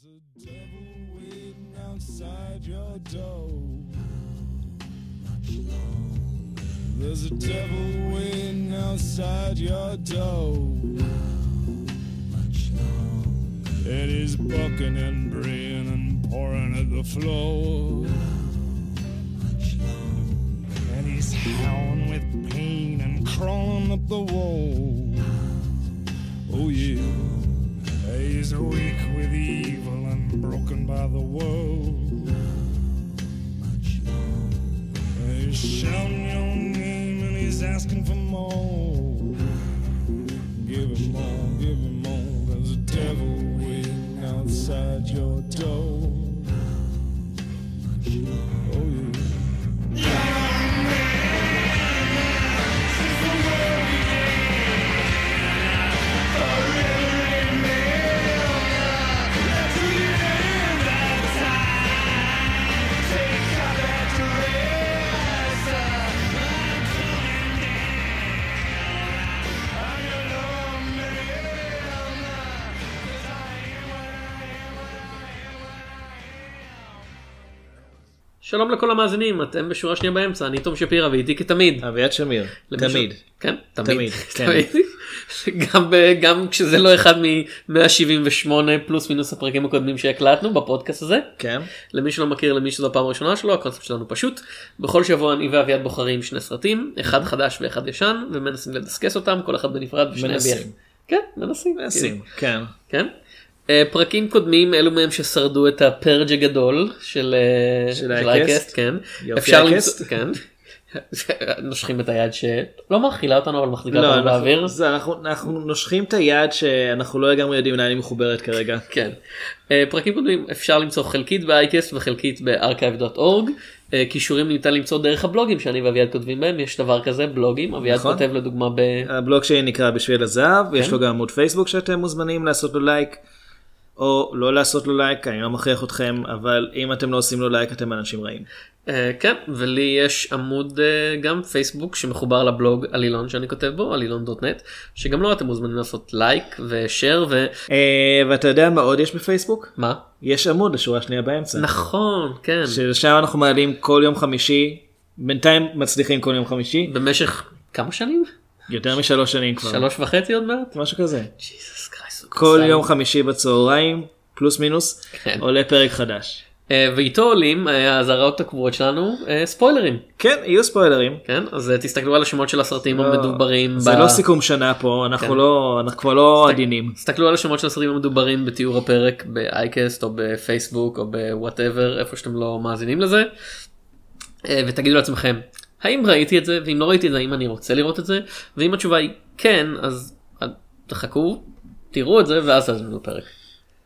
There's a devil waiting outside your door. There's a devil waiting outside your door. And he's bucking and braying and pouring at the floor. And he's howling with pain and crawling up the wall. Oh yeah. He's weak with evil and broken by the world. He's shouting your name and he's asking for more. Give him more, give him more. There's a devil waiting outside your door. שלום לכל המאזינים, אתם בשורה שנייה באמצע, אני תום שפירא ואיתי כתמיד. אביעד שמיר, תמיד. כן, תמיד. תמיד, כן. גם, גם כשזה לא אחד מ-178 פלוס מינוס הפרקים הקודמים שהקלטנו בפודקאסט הזה. כן. למי שלא מכיר למי שזו הפעם הראשונה שלו הקונספט שלנו פשוט בכל שבוע אני ואביעד בוחרים שני סרטים אחד חדש ואחד ישן ומנסים לדסקס אותם כל אחד בנפרד ושניהם מנסים. ביחד. כן מנסים. מנסים, כן. כן. אה, פרקים קודמים אלו מהם ששרדו את הפרג' הגדול של אה, של אייקסט. כן. אפשר. למצוא- כן. נושכים את היד שלא מאכילה אותנו אבל מחזיקה לא, אותנו אנחנו- באוויר. זה, אנחנו- אנחנו נושכים את היד שאנחנו לא לגמרי יודעים לאן היא מחוברת כרגע. כן. אה, פרקים קודמים אפשר למצוא חלקית באייקסט וחלקית. אה, קישורים ניתן למצוא דרך הבלוגים שאני ואביעד כותבים בהם יש דבר כזה בלוגים אביעד נכון. כותב לדוגמה ב... הבלוג שלי נקרא בשביל הזהב, יש כן. לו גם עמוד פייסבוק שאתם מוזמנים לעשות לו לייק, או לא לעשות לו לייק, אני לא מכריח אתכם, אבל אם אתם לא עושים לו לייק אתם אנשים רעים. אה, כן ולי יש עמוד אה, גם פייסבוק שמחובר לבלוג עלילון שאני כותב בו עלילון.נט שגם לו אתם מוזמנים לעשות לייק ושאר ומה אה, ואתה יודע מה עוד יש בפייסבוק? יש עמוד לשורה שנייה באמצע. נכון כן ששם אנחנו מעלים כל יום חמישי, בינתיים מצליחים כל יום חמישי, במשך כמה שנים יותר משלוש שנים כבר. שלוש וחצי עוד מעט משהו כזה. ג'יזוס. כל יום חמישי בצהריים, פלוס מינוס, כן. עולה פרק חדש. אה, ואיתו עולים אה, האזהרות הקבועות שלנו אה, ספוילרים כן, יהיו ספוילרים. כן אז תסתכלו על השמות של הסרטים לא, המדוברים זה לא סיכום שנה פה, אנחנו כן. לא, אנחנו כבר לא עדינים. תסתכלו על השמות של הסרטים המדוברים בתיאור הפרק ב iCast או בפייסבוק או ב whatever איפה שאתם לא מאזינים לזה. ותגידו לעצמכם האם ראיתי את זה ואם לא ראיתי את זה האם אני רוצה לראות את זה ואם התשובה היא כן אז תחכו תראו את זה ואז תאזינו לפרק.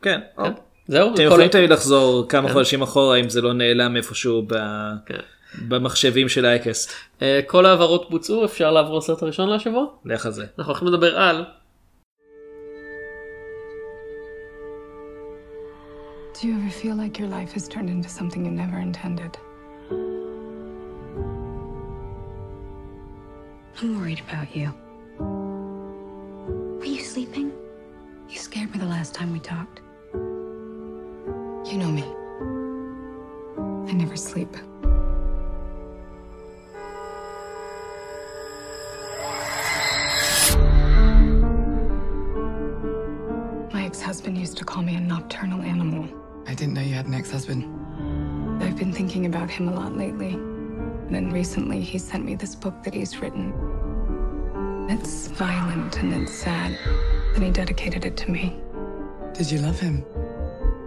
כן. כן. זהו. אתם יכולים תמיד לחזור כמה כן. חודשים אחורה אם זה לא נעלם איפשהו ב- כן. במחשבים של אייקסט. אה, כל ההעברות בוצעו אפשר לעבור לסרט הראשון להשבוע. לך על זה. אנחנו הולכים לדבר על Do you ever feel like your life has turned into something you never intended? I'm worried about you. Were you sleeping? You scared me the last time we talked. You know me. I never sleep. My ex husband used to call me a nocturnal animal. I didn't know you had an ex-husband. I've been thinking about him a lot lately. And then recently, he sent me this book that he's written. It's violent and it's sad and he dedicated it to me. Did you love him?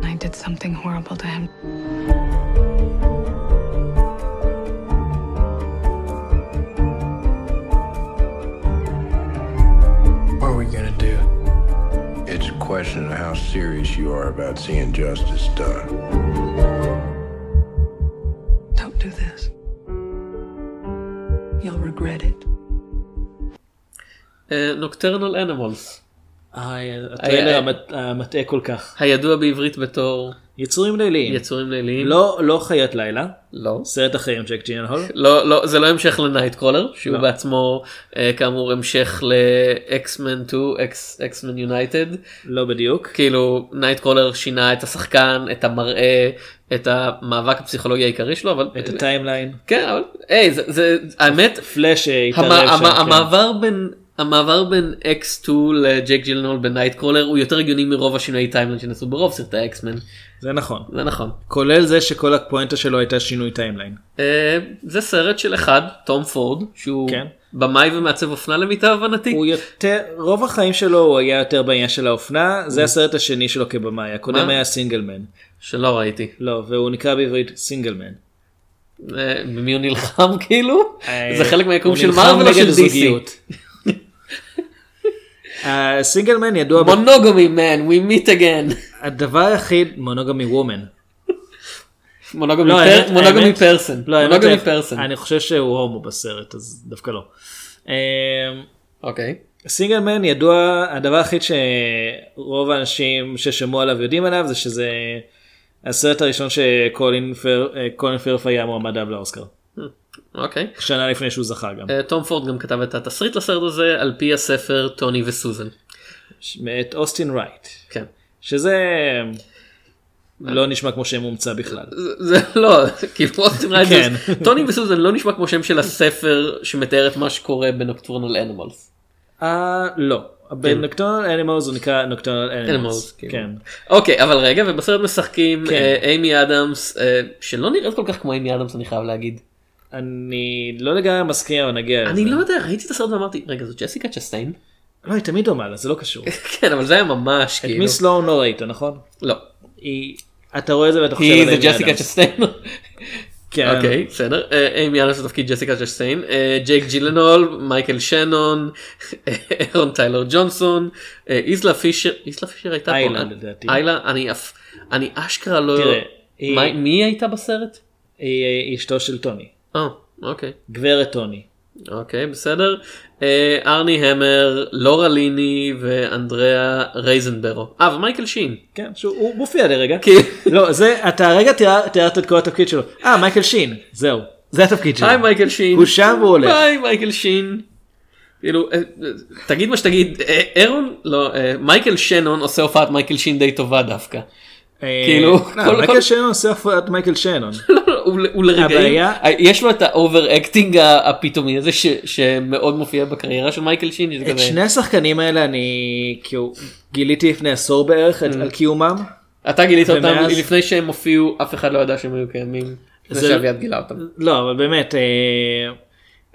I did something horrible to him. What are we gonna do? It's a question of how serious you are about seeing justice done. Don't do this. You'll regret it. Uh, nocturnal Animals הטריילר המטעה כל כך. הידוע בעברית בתור יצורים ליליים. יצורים ליליים. לא, לא חיית לילה, לא. סרט אחר עם ג'ק ג'ינלהול. לא, לא, זה לא המשך לנייט קולר, שהוא לא. בעצמו אה, כאמור המשך ל X-Men 2, X-Men United. לא בדיוק. כאילו Nightcrawler שינה את השחקן, את המראה, את המאבק הפסיכולוגי העיקרי שלו, אבל... את ה timeline. כן, אבל היי, זה, זה, האמת, פלאש התערב שם. כן. המעבר בין... המעבר בין X2 לג'ייק ג'ילנהול ב Nightcrawler הוא יותר הגיוני מרוב השינויי timeline שנעשו ברוב סרטי ה X-Men. זה נכון. זה נכון. כולל זה שכל הפואנטה שלו הייתה שינוי timeline. אה, זה סרט של אחד, תום פורד, שהוא כן. במאי ומעצב אופנה למיטב הבנתי. הוא יותר, רוב החיים שלו הוא היה יותר בעניין של האופנה, זה הסרט השני שלו כבמאי, הקודם מה? היה סינגלמן. שלא ראיתי. לא, והוא נקרא בעברית סינגלמן. אה, במי הוא נלחם כאילו? אה, זה חלק מהיקום של מרוויל או של DC? זוגיות. הסינגלמן ידוע, ב- מונוגמי man, we meet again. הדבר היחיד, מונוגמי וומן. מונוגמי פרסן. מונוגמי פרסן. אני חושב שהוא הומו בסרט, אז דווקא לא. אמ, אוקיי. סינגלמן ידוע, הדבר היחיד שרוב האנשים ששמעו עליו יודעים עליו זה שזה הסרט הראשון שקולין פר, אה, היה מועמד עליו לאוסקר. אוקיי. שנה לפני שהוא זכה גם. אה, תום פורד גם כתב את התסריט לסרט הזה על פי הספר טוני וסוזן. מאת אוסטין רייט. כן. שזה לא נשמע כמו שם מומצא בכלל. זה- לא, כאילו אוסטין רייט, כן. טוני וסוזן לא נשמע כמו שם של הספר שמתאר את מה שקורה ב Nocturnal Animals. אה לא. ב Nocturnal Animals הוא נקרא Nocturnal Animals. כאילו. כן. אוקיי, אבל רגע, ובסרט משחקים כן. אה, איימי אדמס, אה, שלא נראית כל כך כמו איימי אדמס אני חייב להגיד. אני לא לגמרי מסכים אבל נגיע לזה. אני לא יודע, ראיתי את הסרט ואמרתי, רגע, זו ג'סיקה צ'סטיין? לא, היא תמיד דומה לה, זה לא קשור. כן, אבל זה היה ממש את כאילו. Miss Sloane לא ראית נכון? לא. היא... אתה רואה את זה ואתה חושב היא על זה ג'סיקה. צ'סטיין. כן. אוקיי, בסדר. אה, איימי אדמס בתפקיד ג'סיקה צ'סטיין. אה, ג'ייק ג'ילנהול, מייקל שנון, אהרון טיילור ג'ונסון, אה, איזלה פישר, איזלה פישר הייתה פה. איילה, אה? לדעתי. איילה, אני אף, אני אשכרה לא... תראה, היא- מי הייתה בסרט? היא אשתו של טוני. אה, אוקיי. גברת טוני. אוקיי בסדר. אה, ארמי המר, לורה ליני ואנדריאה רייזבורו. אה ומייקל שין. כן, שהוא הוא מופיע לרגע. לא, זה, אתה הרגע תיאר- תיארת את כל התפקיד שלו. אה, מייקל שין, זהו. זה התפקיד שלו. היי מייקל שין. הוא שם והוא הולך. היי מייקל שין. כאילו אה, תגיד מה שתגיד אהרון לא אה, מייקל שנון עושה הופעת מייקל שין די טובה דווקא. אה, כאילו, כל- מייקל כל- שנון עושה הופעת מייקל שנון. לא, לא, הוא לרגעים אה, יש לו את ה overacting הפתאומי הזה שמאוד מופיע בקריירה של מייקל שין. את שני השחקנים האלה אני כאילו גיליתי לפני עשור בערך את- על קיומם. אתה גילית אותם לפני שהם הופיעו אף אחד לא ידע שהם היו קיימים. לפני זה- שאביעד גילה אותם. לא, אבל באמת, אה,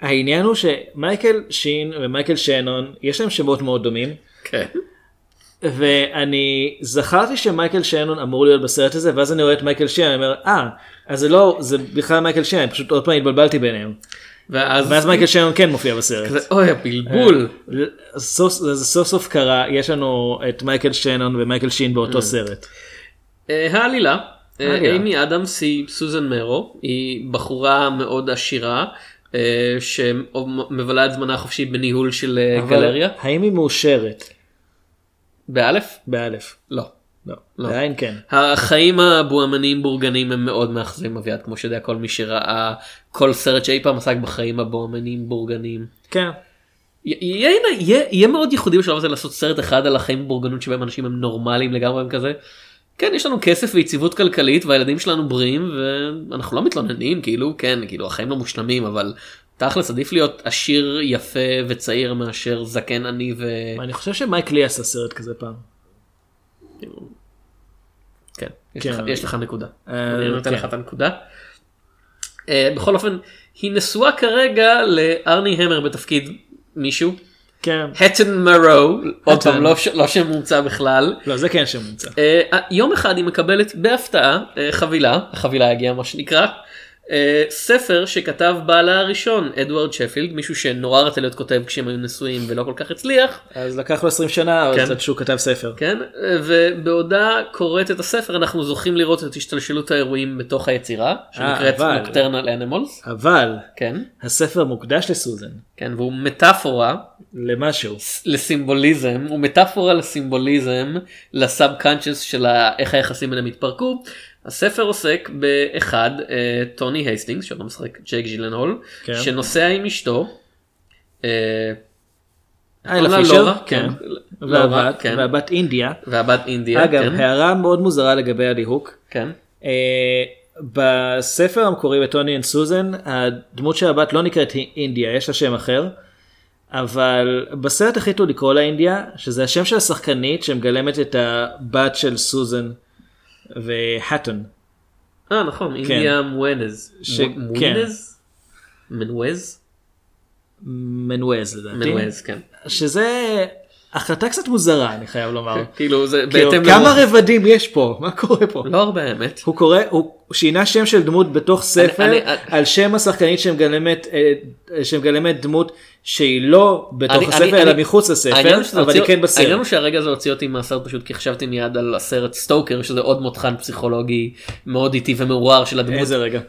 העניין הוא שמייקל שין ומייקל שנון, יש להם שמות מאוד דומים. ואני זכרתי שמייקל שנון אמור להיות בסרט הזה ואז אני רואה את מייקל שין אני אומר אה אז זה לא זה בכלל מייקל אני פשוט עוד פעם התבלבלתי ביניהם ואז ואז מייקל שנון כן מופיע בסרט. כזה, אוי הבלבול. סוף, זה סוף סוף קרה יש לנו את מייקל שנון ומייקל שין באותו סרט. אה, העלילה. אה, העלילה. אימי אדמס היא סוזן מרו היא בחורה מאוד עשירה אה, שמבלה את זמנה החופשי בניהול של אה, גלריה. האם היא מאושרת? באלף? באלף. לא. לא. לא. בעין כן. החיים הבוהמניים בורגנים הם מאוד מאכזבים אביעד כמו שיודע כל מי שראה כל סרט שאי פעם עסק בחיים הבוהמניים בורגנים. כן. יהיה, יהיה, יהיה מאוד ייחודי בשלב הזה לעשות סרט אחד על החיים בבורגנות שבהם אנשים הם נורמליים לגמרי הם כזה. כן יש לנו כסף ויציבות כלכלית והילדים שלנו בריאים ואנחנו לא מתלוננים כאילו כן כאילו החיים לא מושלמים אבל תכלס עדיף להיות עשיר יפה וצעיר מאשר זקן עני ו... אני חושב שמייק לי עשה סרט כזה פעם. כן, יש, כן. לך, יש לך נקודה. אה, אני נותן כן. לך את הנקודה. אה, בכל אופן היא נשואה כרגע לארני המר בתפקיד מישהו. כן. הטן מרו עוד. פעם לא, ש- לא שם מומצא בכלל. לא זה כן שם מומצא. אה, יום אחד היא מקבלת בהפתעה חבילה החבילה הגיעה מה שנקרא ספר שכתב בעלה הראשון אדוארד שפילד מישהו שנורא רצה להיות כותב כשהם היו נשואים ולא כל כך הצליח אז לקח לו 20 שנה כן. עד שהוא כתב ספר. כן ובעודה קוראת את הספר אנחנו זוכים לראות את השתלשלות האירועים בתוך היצירה שנקראת נוקטרנל אנימולס אבל כן הספר מוקדש לסוזן כן והוא מטאפורה למשהו. לסימבוליזם הוא מטאפורה לסימבוליזם ל subconscious של איך היחסים ביניהם התפרקו. הספר עוסק באחד אה, טוני הייסטינגס שאותו משחק ג'ייק ג'ילנהול כן. שנוסע עם אשתו. אה, איילה פישר, כן. לורה, והבת, כן. והבת אינדיה. והבת אינדיה. אגב, כן, הערה מאוד מוזרה לגבי הליהוק. כן. אה, בספר המקורי ב Tony and Susan הדמות של הבת לא נקראת אינדיה יש לה שם אחר. אבל בסרט החליטו לקרוא לה אינדיה שזה השם של השחקנית שמגלמת את הבת של סוזן והטון. אה נכון אינדיה מואנז. כן. מואנז? מנווז? מנווז לדעתי. מנווז כן. שזה החלטה קצת מוזרה אני חייב לומר. כאילו זה כאילו, בהתאם כמה לרוח- רבדים יש פה מה קורה פה. לא הרבה האמת. הוא קורא הוא שינה שם של דמות בתוך ספר אני- על שם השחקנית שמגלמת אה, שמגלמת דמות שהיא לא בתוך אני- הספר אני- אלא אני- מחוץ לספר אבל הוציא- היא כן העניין הוא בסרט. שהרגע הזה הוציא אותי מהסרט פשוט כי חשבתי מיד על הסרט סטוקר שזה עוד מותחן פסיכולוגי מאוד איטי ומעורער של הדמות. איזה רגע.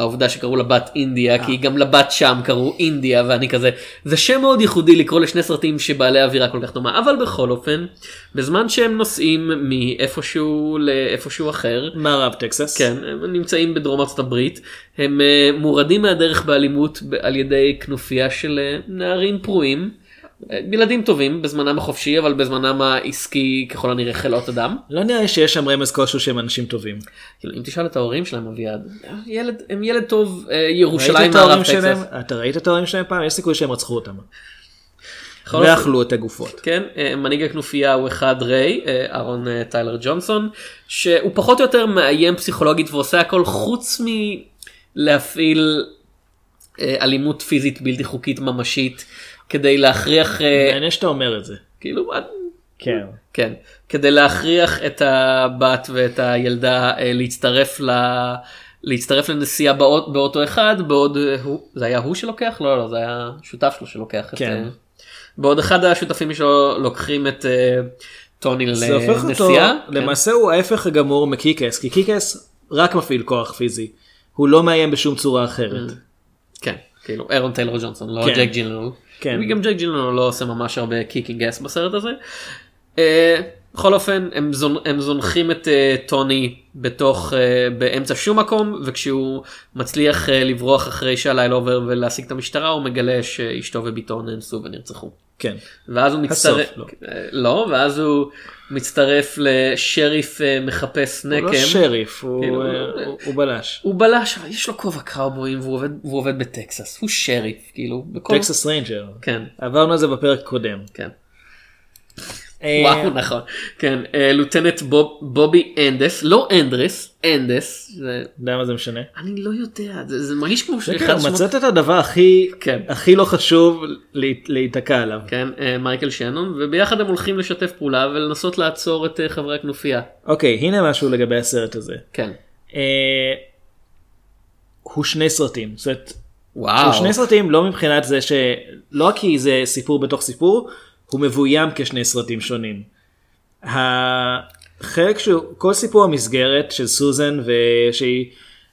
העובדה שקראו לבת אינדיה כי גם לבת שם קראו אינדיה ואני כזה זה שם מאוד ייחודי לקרוא לשני סרטים שבעלי אווירה כל כך דומה אבל בכל אופן בזמן שהם נוסעים מאיפשהו לאיפשהו אחר מערב טקסס. כן הם נמצאים בדרום ארצות הברית הם אה, מורדים מהדרך באלימות על ידי כנופיה של אה, נערים פרועים. ילדים טובים בזמנם החופשי אבל בזמנם העסקי ככל הנראה חלאות אדם. לא נראה שיש שם רמז כלשהו שהם אנשים טובים. כאילו, אם תשאל את ההורים שלהם אביעד ילד הם ילד טוב אה, ירושלים מערב? טקסס. אתה ראית את ההורים שלהם פעם? יש סיכוי שהם רצחו אותם. ואכלו את הגופות. כן, אה, מנהיג הכנופיה הוא אחד ריי, אה, אהרון אה, טיילר ג'ונסון, שהוא פחות או יותר מאיים פסיכולוגית ועושה הכל חוץ מלהפעיל אלימות פיזית בלתי חוקית ממשית כדי להכריח, אה, מעניין שאתה אומר את זה. כאילו, כן. כן, כדי להכריח את הבת ואת הילדה אה, להצטרף ל... להצטרף לנסיעה באוט, באוטו אחד בעוד אה, הוא זה היה הוא שלוקח לא לא זה היה שותף שלו שלוקח את כן. אה, בעוד אחד השותפים שלו לוקחים את אה, טוני זה הופך אותו, לנסיעה כן. למעשה הוא ההפך הגמור מ Kick-Ass, כי Kick-Ass רק מפעיל כוח פיזי. הוא לא מאיים בשום צורה אחרת. כן כאילו אהרון טיילור ג'ונסון לא כן. ג'ייק ג'ילנהול. כן. גם ג'ייק ג'ילנהול לא עושה ממש הרבה kicking ass בסרט הזה. אה, בכל אופן הם, זונ, הם זונחים את אה, טוני בתוך אה, באמצע שום מקום וכשהוא מצליח אה, לברוח אחרי שהלילה עובר ולהשיג את המשטרה הוא מגלה שאשתו ובתו נאנסו ונרצחו. כן. ואז הוא מצטרף, לא. לא, ואז הוא מצטרף לשריף אה, מחפש הוא נקם. לא שריף, הוא כאילו, הוא- הוא בלש. הוא בלש, אבל יש לו כובע קאובויים והוא עובד, והוא עובד בטקסס, הוא שריף, כאילו, בכל... Texas Ranger. כן, עברנו על זה בפרק קודם. כן. אה, וואו, נכון. כן, אה, Lieutenant בוב, בובי אנדס, לא אנדרס, אנדס, למה זה משנה? אני לא יודע, זה, מרגיש כמו שאחד כן, השמות- מצאת את הדבר הכי כן. הכי לא חשוב לה- להיתקע עליו. כן, אה, מייקל שנון, וביחד הם הולכים לשתף פעולה ולנסות לעצור את חברי הכנופיה. אוקיי, הנה משהו לגבי הסרט הזה. כן. הוא שני סרטים. זאת אומרת, וואו. הוא שני סרטים לא מבחינת זה שלא כי זה סיפור בתוך סיפור, הוא מבוים כשני סרטים שונים. החלק שהוא, כל סיפור המסגרת של סוזן ושהיא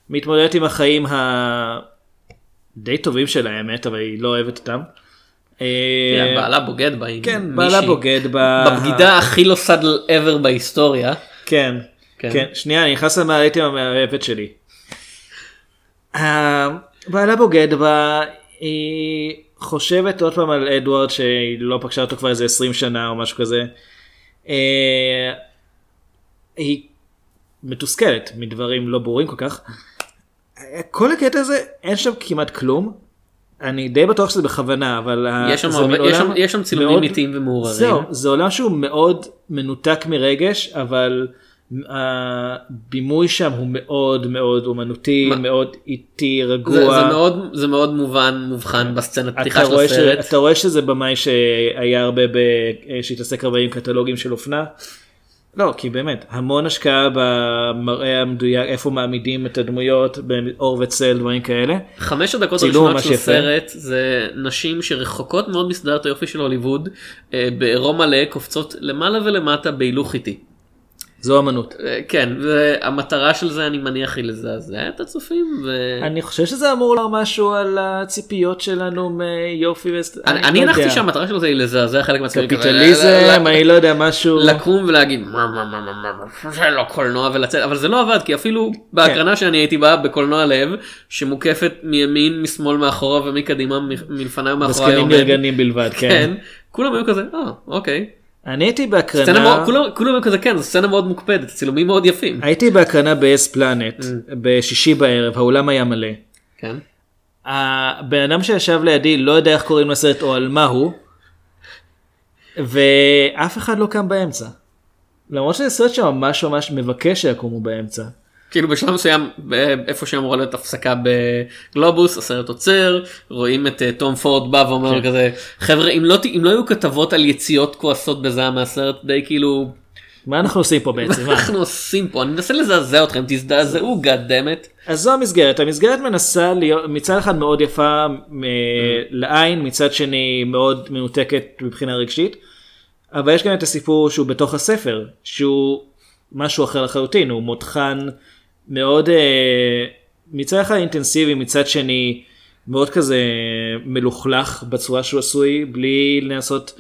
מתמודדת עם החיים הדי טובים שלה האמת, אבל היא לא אוהבת אותם. אה, כן, בעלה בוגד בה כן. בעלה בוגד ב... בבגידה הכי לא סאדל ever בהיסטוריה. כן, כן. כן, שנייה, אני נכנס למעלית עם המאהבת שלי. אה, בעלה בוגד בה, היא חושבת עוד פעם על אדוארד שהיא לא פגשה אותו כבר איזה 20 שנה או משהו כזה. אה, היא מתוסכלת מדברים לא ברורים כל כך. כל הקטע הזה אין שם כמעט כלום. אני די בטוח שזה בכוונה אבל יש שם הרבה- יש שם- יש שם צילומים מאוד- איטיים ומעורערים. זהו, זה עולם שהוא מאוד מנותק מרגש, אבל הבימוי שם הוא מאוד מאוד אומנותי, מה? מאוד איטי, זה, רגוע. זה מאוד זה מאוד מובן מובחן בסצנת פתיחה של רואה, ש... הסרט. אתה רואה שזה במאי שהיה הרבה ב... שהתעסק הרבה עם קטלוגים של אופנה. לא, כי באמת, המון השקעה במראה המדויק, איפה מעמידים את הדמויות, באור וצל, דברים כאלה. חמש הדקות הראשונות של. הסרט זה נשים שרחוקות מאוד מסדרת היופי של הוליווד אה, בעירום מלא קופצות למעלה ולמטה בהילוך איטי. זו אמנות. אה, כן והמטרה של זה אני מניח היא לזעזע את הצופים. ו... אני חושב שזה אמור לומר משהו על הציפיות שלנו מיופי וסט... אני, אני הנחתי שהמטרה שלו זה לזעזע חלק מהצופים. קפיטליזם, אני לא יודע, משהו... לקום ולהגיד "מה, מה, מה, מה, מה, מה, זה לא קולנוע ולצאת אבל זה לא עבד כי אפילו בהקרנה שאני הייתי בה בקולנוע לב שמוקפת מימין משמאל מאחורה ומקדימה מ- מלפניי ומאחורי זקנים נרגנים בלבד, כן. כן כולם היו כזה אה אוקיי. אני הייתי בהקרנה, כולם, כולם היו כזה כן זו סצנה מאוד מוקפדת צילומים מאוד יפים. הייתי בהקרנה ב-S פלנט, בשישי בערב, האולם היה מלא. כן. הבן אדם שישב לידי לא יודע איך קוראים לסרט או על מה הוא, ואף אחד לא קם באמצע. למרות שזה סרט שממש ממש מבקש שיקומו באמצע. כאילו בשלב מסוים איפה שאמורה להיות הפסקה בגלובוס הסרט עוצר רואים את אה, תום פורד בא ואומר כן. כזה חבר'ה אם לא אם לא היו כתבות על יציאות כועסות בזעם מהסרט די כאילו מה אנחנו עושים פה בעצם? מה? אנחנו עושים פה אני מנסה לזעזע אתכם תזדעזעו גאד דמת. אז זו המסגרת, המסגרת מנסה להיות מצד אחד מאוד יפה מ- לעין, מצד שני מאוד מנותקת מבחינה רגשית, אבל יש גם את הסיפור שהוא בתוך הספר, שהוא משהו אחר לחלוטין, הוא מותחן מאוד אה, מצד אחד אינטנסיבי, מצד שני מאוד כזה מלוכלך בצורה שהוא עשוי, בלי לנסות...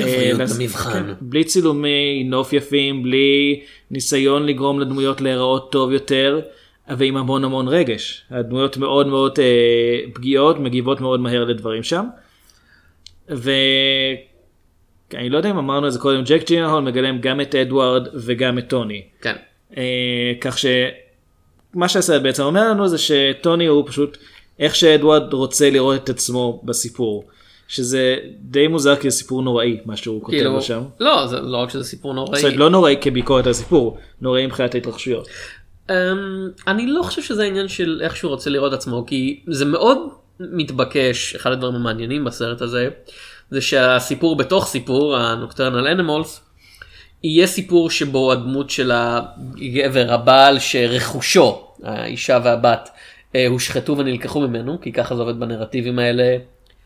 אה, גבריות לעשות- במבחן. כן, בלי צילומי נוף יפים, בלי ניסיון לגרום לדמויות להיראות טוב יותר, ועם המון המון רגש. הדמויות מאוד מאוד אה, פגיעות, מגיבות מאוד מהר לדברים שם. ואני לא יודע אם אמרנו את זה קודם, ג'ק ג'ינהול מגלם גם את אדוארד וגם את טוני. כן. אה, כך שמה שהסרט בעצם אומר לנו זה שטוני הוא פשוט איך שאדוארד רוצה לראות את עצמו בסיפור. שזה די מוזר כי זה סיפור נוראי מה שהוא כותב כאילו לו שם. לא זה לא רק שזה סיפור נוראי. זאת אומרת, לא נוראי כביקורת על הסיפור, נוראי מבחינת ההתרחשויות. אמ, אני לא חושב שזה העניין של איך שהוא רוצה לראות עצמו כי זה מאוד מתבקש אחד הדברים המעניינים בסרט הזה זה שהסיפור בתוך סיפור הנוקטרנל אנימולס יהיה סיפור שבו הדמות של הגבר הבעל שרכושו האישה והבת אה, הושחתו ונלקחו ממנו כי ככה זה עובד בנרטיבים האלה.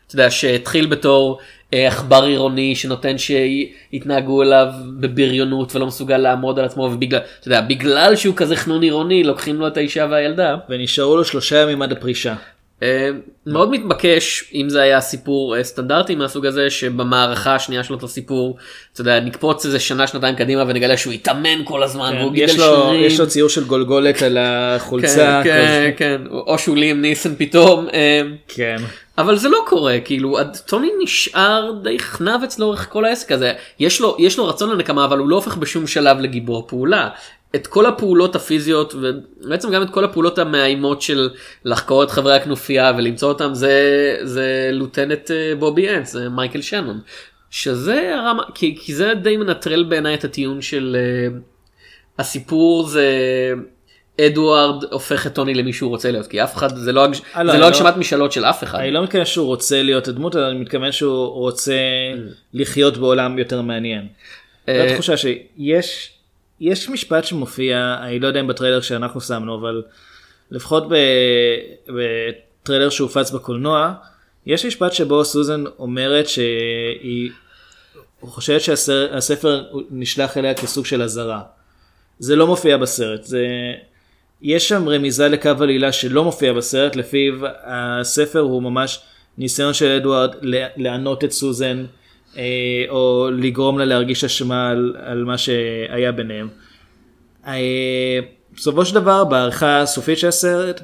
אתה יודע שהתחיל בתור אה, עכבר עירוני שנותן שיתנהגו אליו בבריונות ולא מסוגל לעמוד על עצמו ובגלל אתה יודע, בגלל שהוא כזה חנון עירוני לוקחים לו את האישה והילדה. ונשארו לו שלושה ימים עד הפרישה. אה, מאוד מתבקש אם זה היה סיפור אה, סטנדרטי מהסוג הזה שבמערכה השנייה שלו את הסיפור אתה יודע נקפוץ איזה שנה שנתיים קדימה ונגלה שהוא התאמן כל הזמן והוא גידל כן, יש לו, שרירים. יש לו ציור של גולגולת על החולצה. כן. כן, כן, או שהוא ליאם ניסן פתאום. אה, כן. אבל זה לא קורה כאילו טוני נשאר די חנבץ לאורך כל העסק הזה יש לו יש לו רצון לנקמה אבל הוא לא הופך בשום שלב לגיבור פעולה. את כל הפעולות הפיזיות ובעצם גם את כל הפעולות המאיימות של לחקור את חברי הכנופיה ולמצוא אותם זה זה לוטנט אה, בובי אנס זה מייקל שנון. שזה הרמה כי, כי זה די מנטרל בעיניי את הטיעון של אה, הסיפור זה אדוארד הופך את טוני למי שהוא רוצה להיות כי אף אחד זה לא, הגש- אה, לא, זה לא לא- הגשמת משאלות של אף אחד. אני לא מתכוון שהוא רוצה להיות הדמות, אלא אני מתכוון שהוא רוצה לחיות בעולם יותר מעניין. זו התחושה שיש יש משפט שמופיע, אני לא יודע אם בטריילר שאנחנו שמנו, אבל לפחות בטריילר שהופץ בקולנוע, יש משפט שבו סוזן אומרת שהיא חושבת שהספר נשלח אליה כסוג של אזהרה. זה לא מופיע בסרט, זה... יש שם רמיזה לקו עלילה שלא מופיע בסרט, לפיו הספר הוא ממש ניסיון של אדוארד לענות את סוזן, או לגרום לה להרגיש אשמה על, על מה שהיה ביניהם. אה, בסופו של דבר, בעריכה הסופית של הסרט,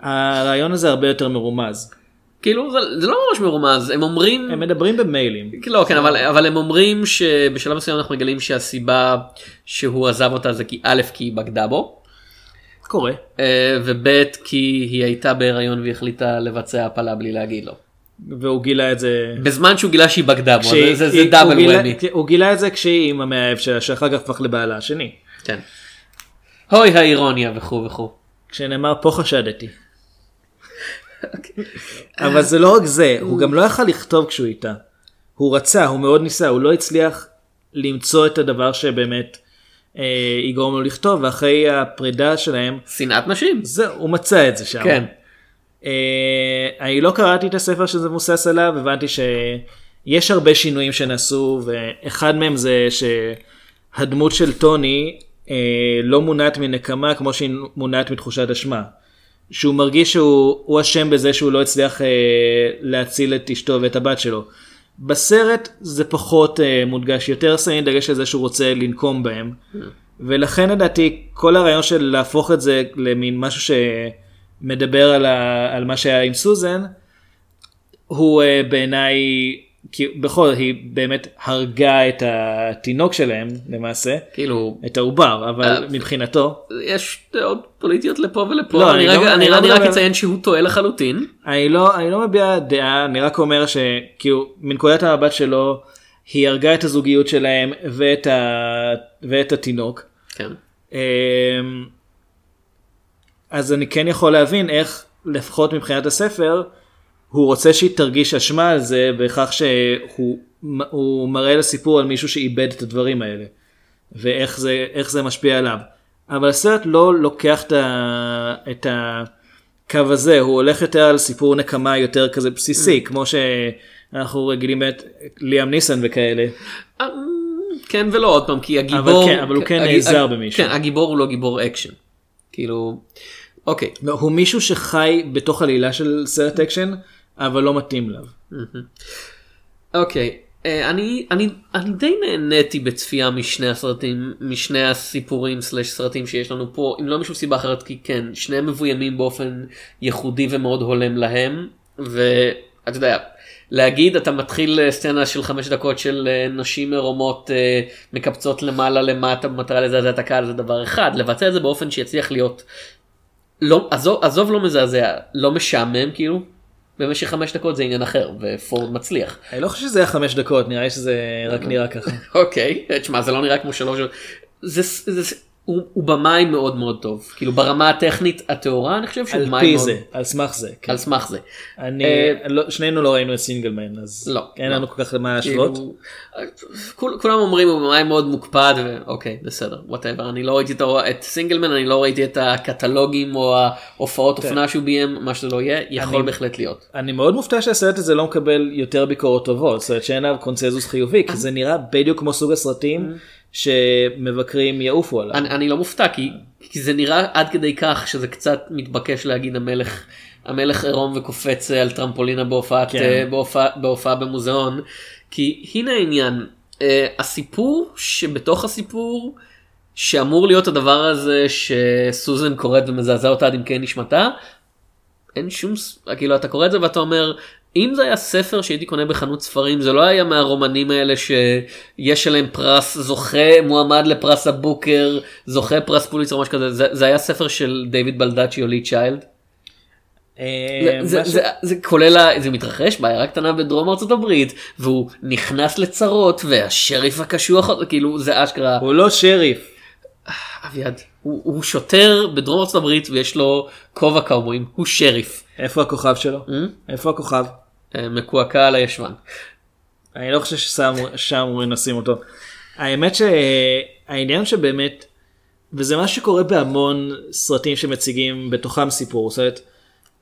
הרעיון הזה הרבה יותר מרומז. כאילו זה, זה לא ממש מרומז הם אומרים הם מדברים במיילים. לא כן אבל אבל הם אומרים שבשלב מסוים אנחנו מגלים שהסיבה שהוא עזב אותה זה כי א' כי היא בגדה בו קורה. אה, וב' כי היא הייתה בהיריון והיא החליטה לבצע הפלה בלי להגיד לו. והוא גילה את זה. בזמן שהוא גילה שהיא בגדה בו זה, זה, זה דאבל וומי. הוא גילה את זה כשהיא עם המאהב שלה, שאחר כך הפך לבעלה השני. כן. אוי האירוניה וכו' וכו'. כשנאמר פה חשדתי. אבל זה לא רק זה, הוא גם לא יכל לכתוב כשהוא איתה. הוא רצה, הוא מאוד ניסה, הוא לא הצליח למצוא את הדבר שבאמת אה, יגרום לו לכתוב ואחרי הפרידה שלהם שנאת נשים. זהו הוא מצא את זה שם. כן. אה, אני לא קראתי את הספר שזה מבוסס עליו הבנתי שיש הרבה שינויים שנעשו ואחד מהם זה שהדמות של טוני אה, לא מונעת מנקמה כמו שהיא מונעת מתחושת אשמה. שהוא מרגיש שהוא הוא אשם בזה שהוא לא הצליח אה, להציל את אשתו ואת הבת שלו. בסרט זה פחות אה, מודגש יותר שמים דגש על זה שהוא רוצה לנקום בהם. ולכן לדעתי כל הרעיון של להפוך את זה למין משהו שמדבר על, ה, על מה שהיה עם סוזן הוא אה, בעיניי כי בכל זאת היא באמת הרגה את התינוק שלהם למעשה כאילו את העובר אבל אה, מבחינתו יש דעות פוליטיות לפה ולפה. לא, אני אני רק- לא- אני אני לא אני רק מדבר- אציין שהוא טועה לחלוטין. אני לא, אני לא מביע דעה, אני רק אומר שכאילו מנקודת המבט שלו היא הרגה את הזוגיות שלהם ואת, ה, ואת התינוק. כן. אמ, אז אני כן יכול להבין איך לפחות מבחינת הספר הוא רוצה שהיא תרגיש אשמה על זה בכך שהוא הוא מראה לסיפור על מישהו שאיבד את הדברים האלה ואיך זה, איך זה משפיע עליו. אבל הסרט לא לוקח את, ה, את הקו הזה הוא הולך יותר על סיפור נקמה יותר כזה בסיסי כמו שאנחנו רגילים את ליאם ניסון וכאלה. אה, כן ולא עוד פעם כי הגיבור כן, אבל הוא כן נעזר במישהו. כן הגיבור הוא לא גיבור אקשן. כאילו אוקיי לא, הוא מישהו שחי בתוך עלילה של סרט אקשן אבל לא מתאים לו. אוקיי אה, אני אני אני די נהניתי בצפייה משני הסרטים משני הסיפורים סלש סרטים שיש לנו פה אם לא משום סיבה אחרת כי כן שניהם מבוימים באופן ייחודי ומאוד הולם להם ואתה יודע להגיד אתה מתחיל אה, סצנה של חמש דקות של אה, נשים עירומות אה, מקפצות למעלה למטה במטרה לזעזע את הקהל זה דבר אחד לבצע את זה באופן שיצליח להיות לא עזוב עזוב לא מזעזע לא משעמם כאילו במשך חמש דקות זה עניין אחר ופורד מצליח. אני לא חושב שזה היה חמש דקות נראה לי שזה רק נראה ככה. אוקיי, תשמע זה לא נראה כמו שלוש, זה, זה, זה, הוא, הוא במאי מאוד מאוד טוב, כאילו ברמה הטכנית הטהורה אני חושב שהוא על במאי פי מאוד, זה על סמך זה. כן. על סמך זה. אני אה, לא- שנינו לא ראינו את סינגל מן אז לא, אין לא. לנו כל כך למה להשוות. כאילו, כול, כולם אומרים הוא במאי מאוד מוקפד ואוקיי בסדר whatever אני לא ראיתי את, את סינגל מן אני לא ראיתי את הקטלוגים או ההופעות אופנה שהוא ביים מה שזה לא יהיה יכול כן. אני- בהחלט להיות. אני מאוד מופתע שהסרט הזה לא מקבל יותר ביקורות טובות זאת אומרת שאין עליו קונצנזוס חיובי כי זה נראה בדיוק כמו סוג הסרטים שמבקרים יעופו עליו. אני, אני לא מופתע כי, כי זה נראה עד כדי כך שזה קצת מתבקש להגיד המלך המלך עירום וקופץ אה, על טרמפולינה בהופעת כן. כן. בהופעה, בהופעה במוזיאון כי הנה העניין uh, הסיפור שבתוך הסיפור שאמור להיות הדבר הזה שסוזן קוראת ומזעזע אותה עד עמקי נשמתה אין שום כאילו אתה קורא את זה ואתה אומר אם זה היה ספר שהייתי קונה בחנות ספרים זה לא היה מהרומנים האלה שיש עליהם פרס זוכה מועמד לפרס הבוקר זוכה פרס פוליצר משהו כזה זה, זה היה ספר של דיוויד בלדצ'י או לי צ'יילד. אה, זה, כולל זה מתרחש בעיירה קטנה בדרום ארצות הברית והוא נכנס לצרות והשריף הקשוח כאילו זה אשכרה הוא לא שריף. אביעד הוא, הוא שוטר בדרום ארצות הברית ויש לו כובע קאומואים הוא שריף איפה הכוכב שלו? איפה הכוכב? מקועקע על הישבן. אני לא חושב ששם שם לשים אותו. האמת שהעניין שבאמת, וזה מה שקורה בהמון סרטים שמציגים בתוכם סיפור, זאת אומרת,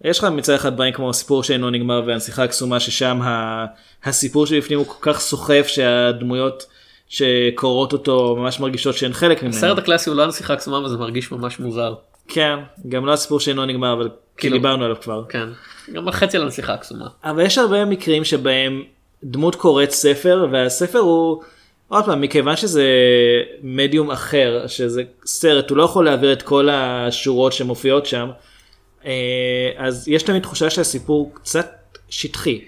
יש לך מצד אחד דברים כמו הסיפור שאינו נגמר והנסיכה הקסומה ששם ה- הסיפור שבפנים הוא כל כך סוחף שהדמויות שקוראות אותו ממש מרגישות שהן חלק ממנו. הסרט הקלאסי הוא לא הנסיכה הקסומה וזה מרגיש ממש מוזר. כן, גם לא הסיפור שאינו נגמר אבל כאילו- דיברנו עליו כבר. כן. גם החצי על הנסיכה הקסומה. אבל יש הרבה מקרים שבהם דמות קוראת ספר והספר הוא עוד פעם מכיוון שזה מדיום אחר שזה סרט הוא לא יכול להעביר את כל השורות שמופיעות שם אה, אז יש תמיד תחושה שהסיפור קצת שטחי.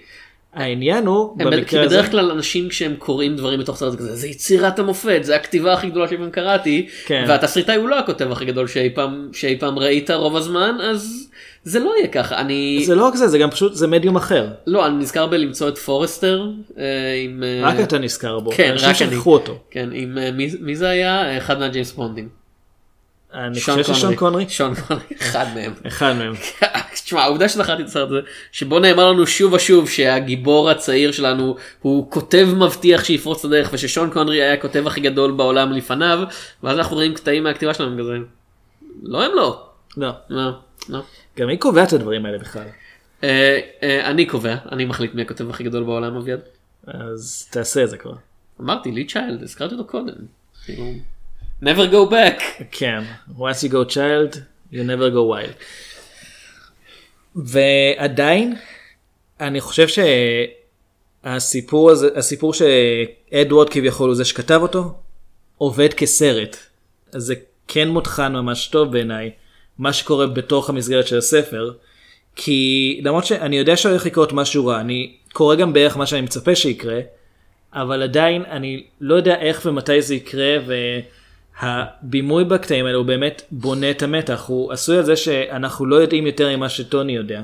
העניין הוא כי במקרה הזה בדרך כלל אנשים שהם קוראים דברים בתוך סרט כזה זה יצירת המופת זה הכתיבה הכי גדולה שאי פעם קראתי כן. והתסריטאי הוא לא הכותב הכי גדול שאי פעם שאי פעם ראית רוב הזמן אז זה לא יהיה ככה אני זה לא רק זה זה גם פשוט זה מדיום אחר לא אני נזכר בלמצוא את פורסטר אה, עם אה, רק אתה נזכר בו כן אנשים רק אני שכחו אותו כן עם אה, מי, מי זה היה אחד מהג'יימס בונדים. אני חושב ששון קונרי, שון קונרי, אחד מהם. אחד מהם. תשמע העובדה שזכרתי את הסרט הזה שבו נאמר לנו שוב ושוב שהגיבור הצעיר שלנו הוא כותב מבטיח שיפרוץ את הדרך וששון קונרי היה הכותב הכי גדול בעולם לפניו ואז אנחנו רואים קטעים מהכתיבה שלנו כזה. לא הם לא. לא. לא. לא. גם מי קובע את הדברים האלה בכלל? אה, אה, אני קובע אני מחליט מי הכותב הכי גדול בעולם אביעד. אז תעשה את זה כבר. אמרתי לי צ'יילד הזכרתי אותו קודם. כאילו, never go back. כן, once you go child, you never go wild. ועדיין, אני חושב שהסיפור הזה, הסיפור שאדוארד כביכול הוא זה שכתב אותו, עובד כסרט. אז זה כן מותחן ממש טוב בעיניי, מה שקורה בתוך המסגרת של הספר. כי למרות שאני יודע שהולך לקרות משהו רע, אני קורא גם בערך מה שאני מצפה שיקרה, אבל עדיין אני לא יודע איך ומתי זה יקרה, והבימוי בקטעים האלה הוא באמת בונה את המתח, הוא עשוי על זה שאנחנו לא יודעים יותר ממה שטוני יודע.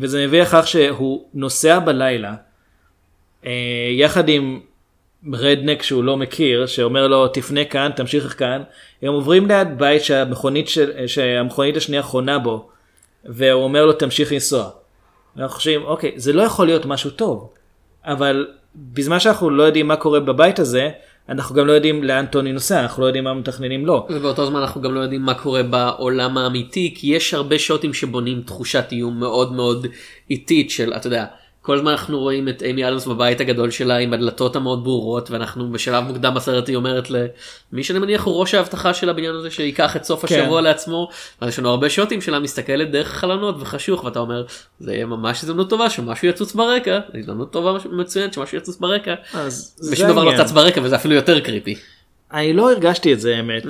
וזה מביא לכך שהוא נוסע בלילה, אה, יחד עם רדנק שהוא לא מכיר, שאומר לו תפנה כאן, תמשיך כאן, הם עוברים ליד בית שהמכונית, של, שהמכונית השנייה חונה בו, והוא אומר לו תמשיך לנסוע. ואנחנו חושבים, אוקיי, זה לא יכול להיות משהו טוב, אבל בזמן שאנחנו לא יודעים מה קורה בבית הזה, אנחנו גם לא יודעים לאן טוני נוסע, אנחנו לא יודעים מה מתכננים לו. ובאותו זמן אנחנו גם לא יודעים מה קורה בעולם האמיתי כי יש הרבה שוטים שבונים תחושת איום מאוד מאוד איטית של אתה יודע כל הזמן אנחנו רואים את אמי אלמס בבית הגדול שלה עם הדלתות המאוד ברורות ואנחנו בשלב מוקדם בסרט היא אומרת למי שאני מניח הוא ראש האבטחה של הבניין הזה שייקח את סוף כן. השבוע לעצמו. אז יש לנו הרבה שוטים שלה מסתכלת דרך החלונות וחשוך ואתה אומר זה יהיה ממש הזדמנות טובה שמשהו יצוץ ברקע הזדמנות טובה מצוינת שמשהו יצוץ ברקע. אז ושום דבר לא. צץ ברקע וזה אפילו יותר קריפי. אני לא הרגשתי את זה האמת.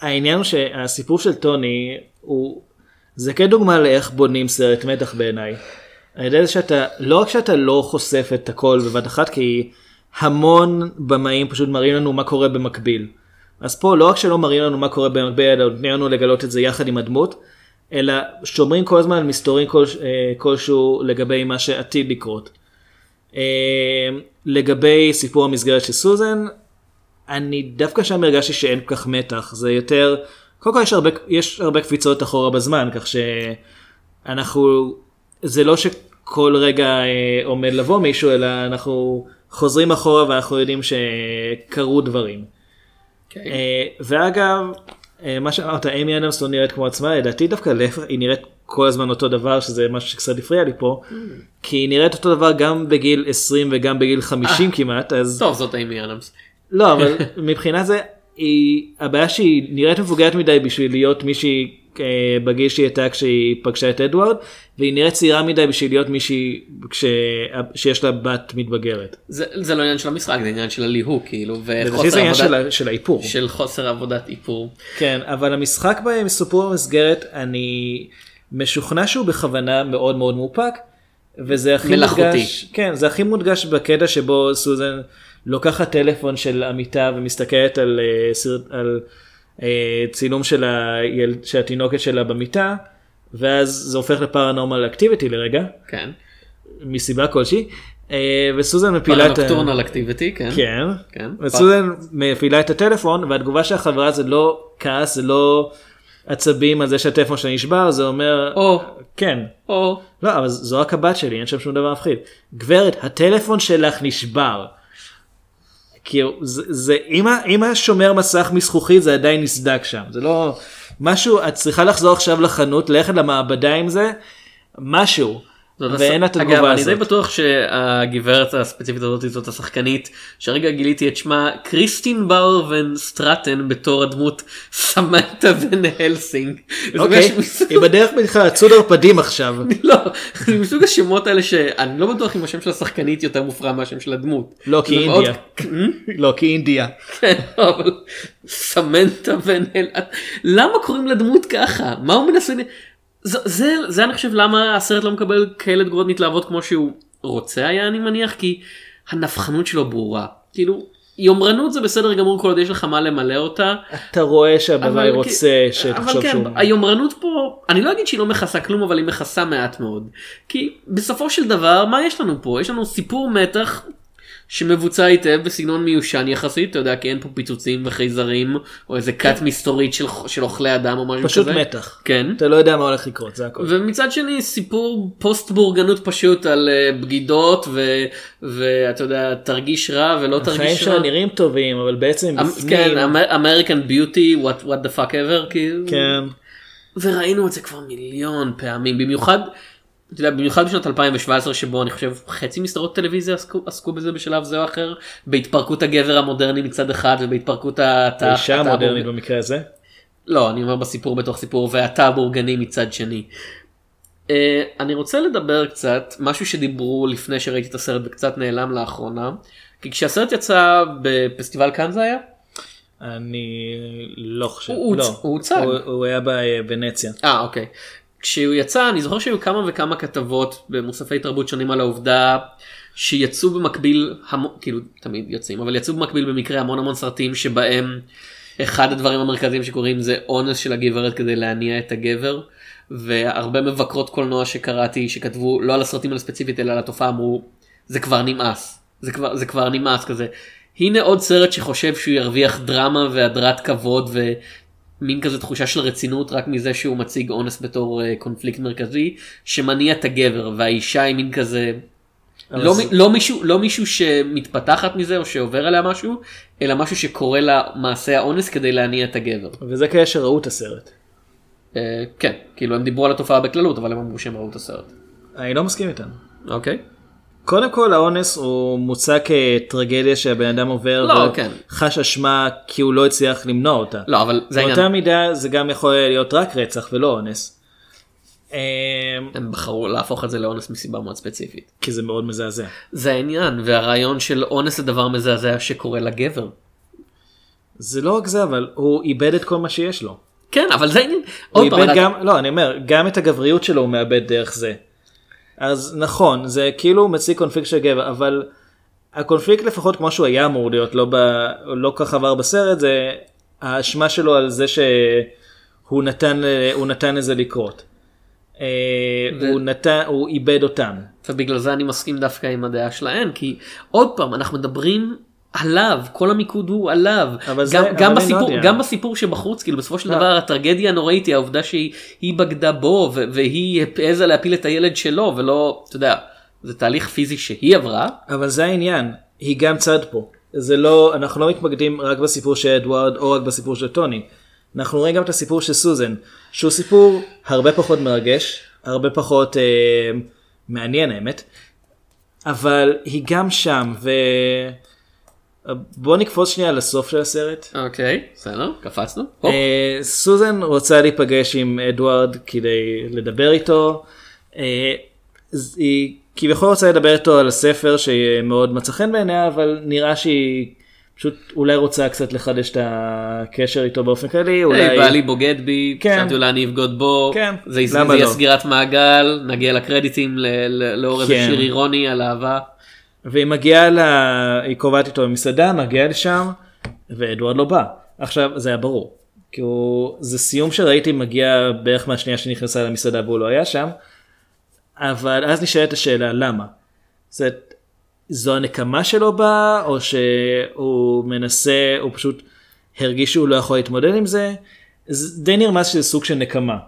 העניין הוא שהסיפור של טוני הוא זה כדוגמה לאיך בונים סרט מתח בעיניי. על ידי זה שאתה לא רק שאתה לא חושף את הכל בבת אחת כי המון במאים פשוט מראים לנו מה קורה במקביל. אז פה לא רק שלא מראים לנו מה קורה במקביל אלא נותנים לנו לגלות את זה יחד עם הדמות אלא שומרים כל הזמן על מסתורים כל, אה, כלשהו לגבי מה שעתיד לקרות. אה, לגבי סיפור המסגרת של סוזן אני דווקא שם הרגשתי שאין כל כך מתח זה יותר קודם כל יש הרבה יש הרבה קפיצות אחורה בזמן כך שאנחנו זה לא שכל רגע אה, עומד לבוא מישהו אלא אנחנו חוזרים אחורה ואנחנו יודעים שקרו דברים. אה, ואגב אה, מה שאמרת אמי אדמס לא נראית כמו עצמה לדעתי דווקא להפך היא נראית כל הזמן אותו דבר שזה משהו שקצת הפריע לי פה כי היא נראית אותו דבר גם בגיל 20 וגם בגיל 50 כמעט אז טוב זאת אימי אדמס. לא, אבל מבחינה זה, היא, הבעיה שהיא נראית מבוגרת מדי בשביל להיות מישהי אה, בגיל שהיא הייתה כשהיא פגשה את אדוארד, והיא נראית צעירה מדי בשביל להיות מישהי כש, שיש לה בת מתבגרת. זה, זה לא עניין של המשחק זה עניין של הליהוק כאילו וחוסר זה עניין עבודת, של, של האיפור. של חוסר עבודת איפור. כן, אבל המשחק בסיפור המסגרת, אני משוכנע שהוא בכוונה מאוד מאוד מאופק, וזה הכי מלאכותי. מודגש, כן, זה הכי מודגש בקטע שבו סוזן לוקחת טלפון של עמיתה ומסתכלת על, אה, סרט, על אה, צילום של, היל, של התינוקת שלה במיטה, ואז זה הופך לפרנורמל אקטיביטי לרגע, כן. מסיבה כלשהי, אה, וסוזן מפילה את ה... פרנוקטורנל אקטיביטי כן. כן, כן. וסוזן מפעילה את הטלפון והתגובה של החברה זה לא כעס זה לא עצבים על זה שהטלפון שלה נשבר זה אומר או כן או לא אבל זו רק הבת שלי אין שם שום דבר מפחיד גברת הטלפון שלך נשבר. כאילו זה, זה אם, אם השומר מסך מזכוכית זה עדיין נסדק שם. זה לא משהו את צריכה לחזור עכשיו לחנות ללכת למעבדה עם זה משהו ואין לה את אגב, התגובה אני די הזאת. שהגברת הספציפית הזאת זאת השחקנית שהרגע גיליתי את שמה קריסטין ברבן סטרטן בתור הדמות סמנטה ון הלסינג. אוקיי, היא בדרך בכלל לצוד ערפדים עכשיו. לא, זה מסוג השמות האלה שאני לא בטוח אם השם של השחקנית יותר מופרע מהשם של הדמות. לא, כי אינדיה. לא כי אינדיה. כן, אבל סמנטה ון הל... למה קוראים לדמות ככה? מה הוא מנסה... זה, זה, זה אני חושב למה הסרט לא מקבל כאלה תגובות מתלהבות כמו שהוא רוצה היה אני מניח כי הנפחנות שלו ברורה. כאילו יומרנות זה בסדר גמור כל עוד יש לך מה למלא אותה. אתה רואה שהבמאי רוצה כי- שתחשוב אבל כן, שהוא... היומרנות פה, אני לא אגיד שהיא לא מכסה כלום, אבל היא מכסה מעט מאוד. כי בסופו של דבר, מה יש לנו פה? יש לנו סיפור מתח שמבוצע היטב בסגנון מיושן יחסית, אתה יודע, כי אין פה פיצוצים וחייזרים, או איזה כת מסתורית של, של אוכלי אדם או משהו פשוט כזה. מתח. כן. אתה לא יודע מה הולך לקרות, זה הכל. ומצד שני סיפור פוסט בורגנות פשוט על אה, בגידות ו- ואתה יודע תרגיש רע ולא החיים תרגיש שלה רע. נראים טובים, אבל בעצם בפנים... כן, אמריקן ביוטי, what what the fuck ever, כאילו. כן. וראינו את זה כבר מיליון פעמים, במיוחד, אתה יודע, במיוחד בשנת 2017 שבו אני חושב חצי מסדרות טלוויזיה עסקו, עסקו בזה בשלב זה או אחר, בהתפרקות הגבר המודרני מצד אחד ובהתפרקות התא... האישה המודרנית במקרה הזה. לא, אני אומר בסיפור בתוך סיפור והתא הבורגני מצד שני. Uh, אני רוצה לדבר קצת, משהו שדיברו לפני שראיתי את הסרט וקצת נעלם לאחרונה, כי כשהסרט יצא בפסטיבל כאן זה היה? אני לא חושב. הוא- לא. הוא- הוא הוצג. הוא- הוא היה בוונציה. אה אוקיי. כשהוא יצא אני זוכר שהיו כמה וכמה כתבות במוספי תרבות שונים על העובדה שיצאו במקביל, המו, כאילו תמיד יוצאים, אבל יצאו במקביל במקרה המון המון סרטים שבהם אחד הדברים המרכזיים שקורים זה אונס של הגברת כדי להניע את הגבר. והרבה מבקרות קולנוע שקראתי שכתבו לא על הסרטים האלה ספציפית אלא על התופעה אמרו זה כבר נמאס זה כבר זה כבר נמאס כזה הנה עוד סרט שחושב שהוא ירוויח דרמה והדרת כבוד ומין כזה תחושה של רצינות רק מזה שהוא מציג אונס בתור אה, קונפליקט מרכזי שמניע את הגבר והאישה היא מין כזה לא, זה- לא מישהו לא מישהו שמתפתחת מזה או שעובר עליה משהו אלא משהו שקורה לה מעשה האונס כדי להניע את הגבר. וזה כאלה שראו את הסרט. אה, כן כאילו הם דיברו על התופעה בכללות אבל הם אמרו שהם ראו את הסרט. אני לא מסכים איתם. אוקיי. קודם כל האונס הוא מוצג כטרגדיה שהבן אדם עובר לא, כן. חש אשמה כי הוא לא הצליח למנוע אותה. לא אבל זה באותה העניין. מידה זה גם יכול להיות רק רצח ולא אונס. אמ, הם בחרו להפוך את זה לאונס מסיבה מאוד ספציפית. כי זה מאוד מזעזע. זה העניין והרעיון של אונס זה דבר מזעזע שקורה לגבר. זה לא רק זה אבל הוא איבד את כל מה שיש לו. כן אבל זה העניין. הוא איבד גם, לא אני אומר, גם את הגבריות שלו הוא מאבד דרך זה. אז נכון, זה כאילו מציג קונפליקט של גבר, אבל הקונפליקט לפחות כמו שהוא היה אמור להיות, לא, ב, לא כך עבר בסרט, זה האשמה שלו על זה שהוא נתן, הוא נתן לזה לקרות. אה, ו- הוא נתן, הוא איבד אותם. ובגלל זה אני מסכים דווקא עם הדעה שלהן כי עוד פעם אנחנו מדברים עליו כל המיקוד הוא עליו אבל זה- גם, אבל גם, לא בסיפור, יודע. גם בסיפור שבחוץ כאילו בסופו של לא. דבר הטרגדיה הנוראית היא העובדה שהיא היא בגדה בו והיא העזה להפיל את הילד שלו ולא אתה יודע זה תהליך פיזי שהיא עברה אבל זה העניין, היא גם צד פה. זה לא, אנחנו לא מתמקדים רק בסיפור של אדוארד או רק בסיפור של טוני. אנחנו רואים גם את הסיפור של סוזן, שהוא סיפור הרבה פחות מרגש, הרבה פחות אה, מעניין האמת, אבל היא גם שם, ו... בוא נקפוץ שנייה לסוף של הסרט. אוקיי בסדר קפצנו. אה, סוזן רוצה להיפגש עם אדוארד כדי לדבר איתו. אה, היא כביכול רוצה לדבר איתו על הספר שמאוד מצא חן בעיניה אבל נראה שהיא פשוט אולי רוצה קצת לחדש את הקשר איתו באופן כללי אולי היי, בעלי בוגד בי, כן. חשבתי אולי אני אבגוד בו, כן, זה זה למה יהיה לא? סגירת מעגל, נגיע לקרדיטים לאור איזה כן. שיר אירוני על אהבה. והיא מגיעה ל... היא קובעת איתו במסעדה מגיעה לשם ואדוארד לא בא עכשיו זה היה ברור. כי הוא... זה סיום שראיתי מגיע בערך מהשנייה שנכנסה למסעדה והוא לא היה שם. אבל אז נשאלת השאלה למה. זה... זו הנקמה שלו בה או שהוא מנסה הוא פשוט הרגיש שהוא לא יכול להתמודד עם זה. זה די נרמז שזה סוג של נקמה.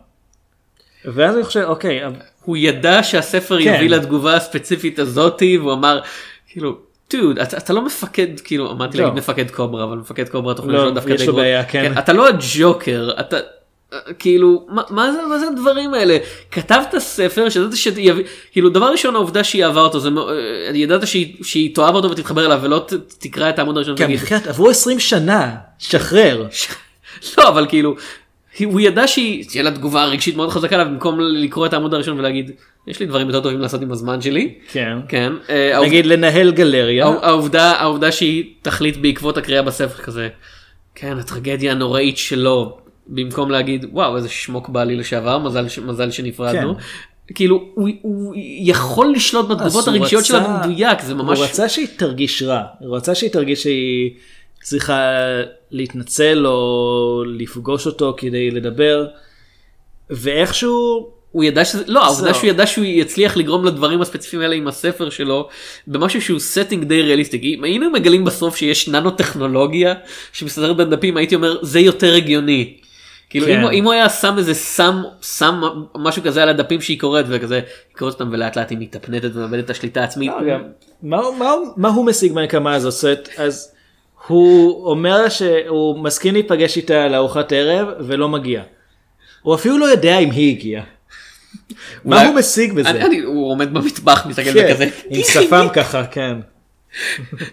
ואז אני חושב אוקיי הוא ידע שהספר כן. יביא לתגובה הספציפית הזאתי והוא אמר כאילו דוד אתה, אתה לא מפקד כאילו אמרתי לא. להגיד מפקד קוברה אבל מפקד קוברה תוכנית לא, דווקא די. בעיה, כן. אתה לא הג'וקר אתה כאילו מה, מה זה מה זה הדברים האלה כתבת ספר שידעת שיביא כאילו דבר ראשון העובדה שהיא אהבה אותו זה אה, ידעת שהיא, שהיא תאהב אותו ותתחבר אליו ולא ת, תקרא את העמוד הראשון כן, ותגיד, עברו 20 שנה, שחרר. לא אבל כאילו הוא ידע שהיא תהיה לה תגובה רגשית מאוד חזקה עליו במקום לקרוא את העמוד הראשון ולהגיד יש לי דברים יותר טובים לעשות עם הזמן שלי. כן. כן. אה, נגיד לנהל גלריה. העובדה העובדה שהיא תחליט בעקבות הקריאה בספר כזה. כן הטרגדיה הנוראית שלו במקום להגיד וואו איזה שמוק בעלי לשעבר מזל מזל שנפרדנו. כאילו הוא, הוא יכול לשלוט בתגובות כן. הרגשיות שלה רצה- במדויק זה ממש הוא רצה שהיא תרגיש רע. הוא רצה שהיא תרגיש שהיא צריכה להתנצל או לפגוש אותו כדי לדבר. ואיכשהו הוא ידע שזה, לא, העובדה. שהוא ידע שהוא יצליח לגרום לדברים הספציפיים האלה עם הספר שלו, במשהו שהוא setting די ריאליסטי. אם היינו מגלים בסוף שיש ננו טכנולוגיה שמסתדרת בין דפים, הייתי אומר, זה יותר הגיוני. כאילו כן. אם, אם הוא היה שם איזה סם, שם משהו כזה על הדפים שהיא קוראת וכזה, היא קוראת אותם ולאט לאט היא מתאפנתת ומאבדת את השליטה העצמית. לא, גם, מה, מה, מה הוא משיג מהנקמה הזאת? אז הוא אומר שהוא מסכים להיפגש איתה לארוחת ערב ולא מגיע. הוא אפילו לא יודע אם היא הגיעה. מה הוא משיג בזה? הוא עומד במטבח מסתכל כן, וכזה. עם שפם ככה, כן.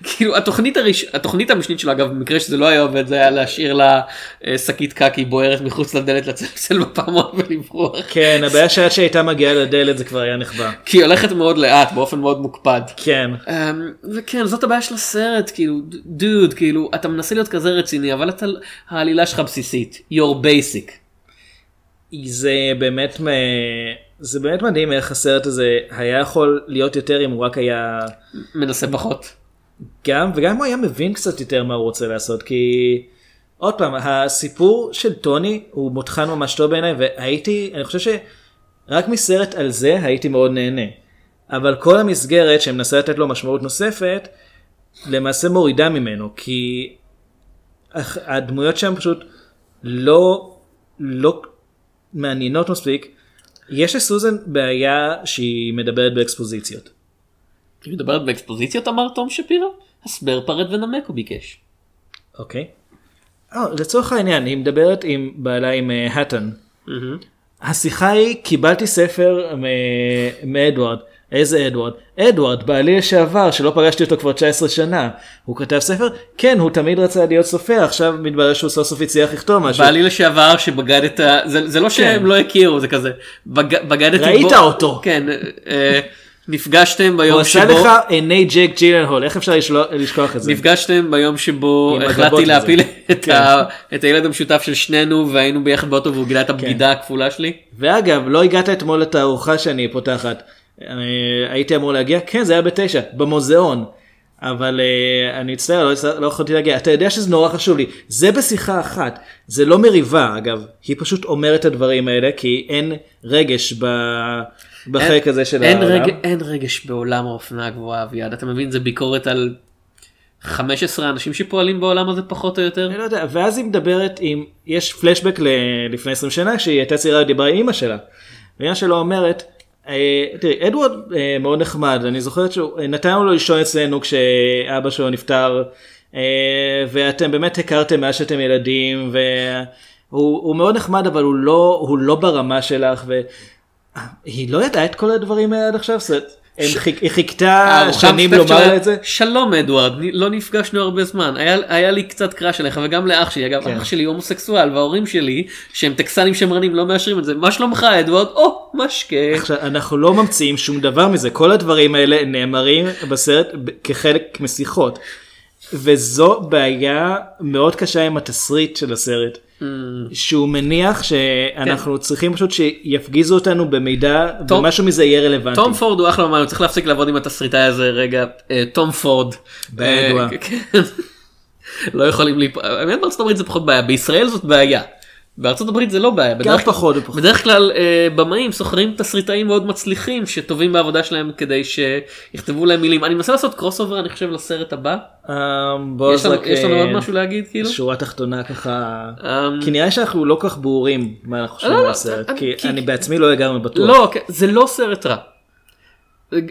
כאילו התוכנית הראש... התוכנית המשנית שלו אגב במקרה שזה לא היה עובד זה היה להשאיר לה אה, שקית קקי בוערת מחוץ לדלת לצלצל בפעמון ולברוח. כן, הבעיה שעד שהייתה מגיעה לדלת זה כבר היה נחבא. כי היא הולכת מאוד לאט באופן מאוד מוקפד. כן. Um, וכן זאת הבעיה של הסרט כאילו דוד כאילו אתה מנסה להיות כזה רציני אבל אתה העלילה שלך בסיסית your basic. זה באמת, זה באמת מדהים איך הסרט הזה היה יכול להיות יותר אם הוא רק היה מנסה פחות. גם וגם הוא היה מבין קצת יותר מה הוא רוצה לעשות כי עוד פעם הסיפור של טוני הוא מותחן ממש טוב בעיניי והייתי אני חושב שרק מסרט על זה הייתי מאוד נהנה אבל כל המסגרת שמנסה לתת לו משמעות נוספת למעשה מורידה ממנו כי הדמויות שם פשוט לא לא מעניינות מספיק. יש לסוזן בעיה שהיא מדברת באקספוזיציות. היא מדברת באקספוזיציות אמר תום שפירו? הסבר פרט ונמק הוא ביקש. אוקיי. אה, לצורך העניין היא מדברת עם בעלה עם אה, האטון. השיחה היא קיבלתי ספר מ- מאדוארד. איזה אדוארד? אדוארד, בעלי לשעבר, שלא פגשתי אותו כבר 19 שנה. הוא כתב ספר? כן, הוא תמיד רצה להיות סופר, עכשיו מתברר שהוא סוף סוף הצליח לכתוב משהו. בעלי לשעבר שבגדת זה, זה לא שהם לא הכירו זה כזה בג, בגדתי ראית בו, אותו. כן אה, נפגשתם ביום הוא עשה שבו לך עיני ג'ק ג'ילנהול, איך אפשר לשכוח את זה? נפגשתם ביום שבו החלטתי. להפיל את, כן. ה, את הילד המשותף של שנינו והיינו ביחד באוטו והוא גילה את הבגידה הכפולה שלי. ואגב, לא הגעת אתמול לתערוכה שאני פותחת. אה, הייתי אמור להגיע? כן, זה היה בתשע, במוזיאון. אבל אה, אני מצטער, לא, לא יכולתי להגיע. אתה יודע שזה נורא חשוב לי. זה בשיחה אחת. זה לא מריבה, אגב. היא פשוט אומרת את הדברים האלה, כי אין רגש ב... בחלק הזה של אין, העולם. רג, אין רגש בעולם האופנה הגבוהה אביעד אתה מבין זה ביקורת על 15 אנשים שפועלים בעולם הזה פחות או יותר. אני לא יודע, ואז היא מדברת עם, יש פלשבק ל... לפני 20 שנה, כשהיא הייתה צעירה ודיברה עם אמא שלה. ואמא שלה אומרת, תראי, אדוארד אה, מאוד נחמד, אני זוכרת שהוא אה, נתן לו לישון אצלנו כשאבא שלו נפטר, אה, ואתם באמת הכרתם מאז שאתם ילדים, והוא הוא מאוד נחמד, אבל הוא לא, הוא לא ברמה שלך, והיא לא ידעה את כל הדברים האלה עד עכשיו, זאת אומרת, היא חיכתה הארוחה שנים לומר את זה. שלום אדוארד לא נפגשנו הרבה זמן היה, היה לי קצת קראש עליך וגם לאח שלי אגב כן. אח שלי הומוסקסואל וההורים שלי שהם טקסנים שמרנים לא מאשרים את זה מה שלומך אדוארד או משקה עכשיו אנחנו לא ממציאים שום דבר מזה כל הדברים האלה נאמרים בסרט כחלק משיחות. וזו בעיה מאוד קשה עם התסריט של הסרט. שהוא מניח שאנחנו צריכים פשוט שיפגיזו אותנו במידע תום- ומשהו מזה יהיה רלוונטי. תום פורד הוא אחלה אומן, הוא צריך להפסיק לעבוד עם התסריטאי הזה רגע אה, תום פורד. בעיה ידועה. אה, כן. לא יכולים להיפ... האמת בארצות הברית זה פחות בעיה בישראל זאת בעיה. בארצות הברית זה לא בעיה. בדרך כלל- פחות ופחות. בדרך כלל אה, במאים שוכרים תסריטאים מאוד מצליחים שטובים בעבודה שלהם כדי שיכתבו להם מילים. אני מנסה לעשות crossover אני חושב לסרט הבא. בוא יש לנו- רק, יש לנו אה, עוד משהו להגיד כאילו? שורה תחתונה ככה אמ, כי נראה שאנחנו לא כל כך ברורים מה אנחנו חושבים לא, על לא, הסרט כי אני בעצמי לא לגמרי בטוח. לא, כן, זה לא סרט רע.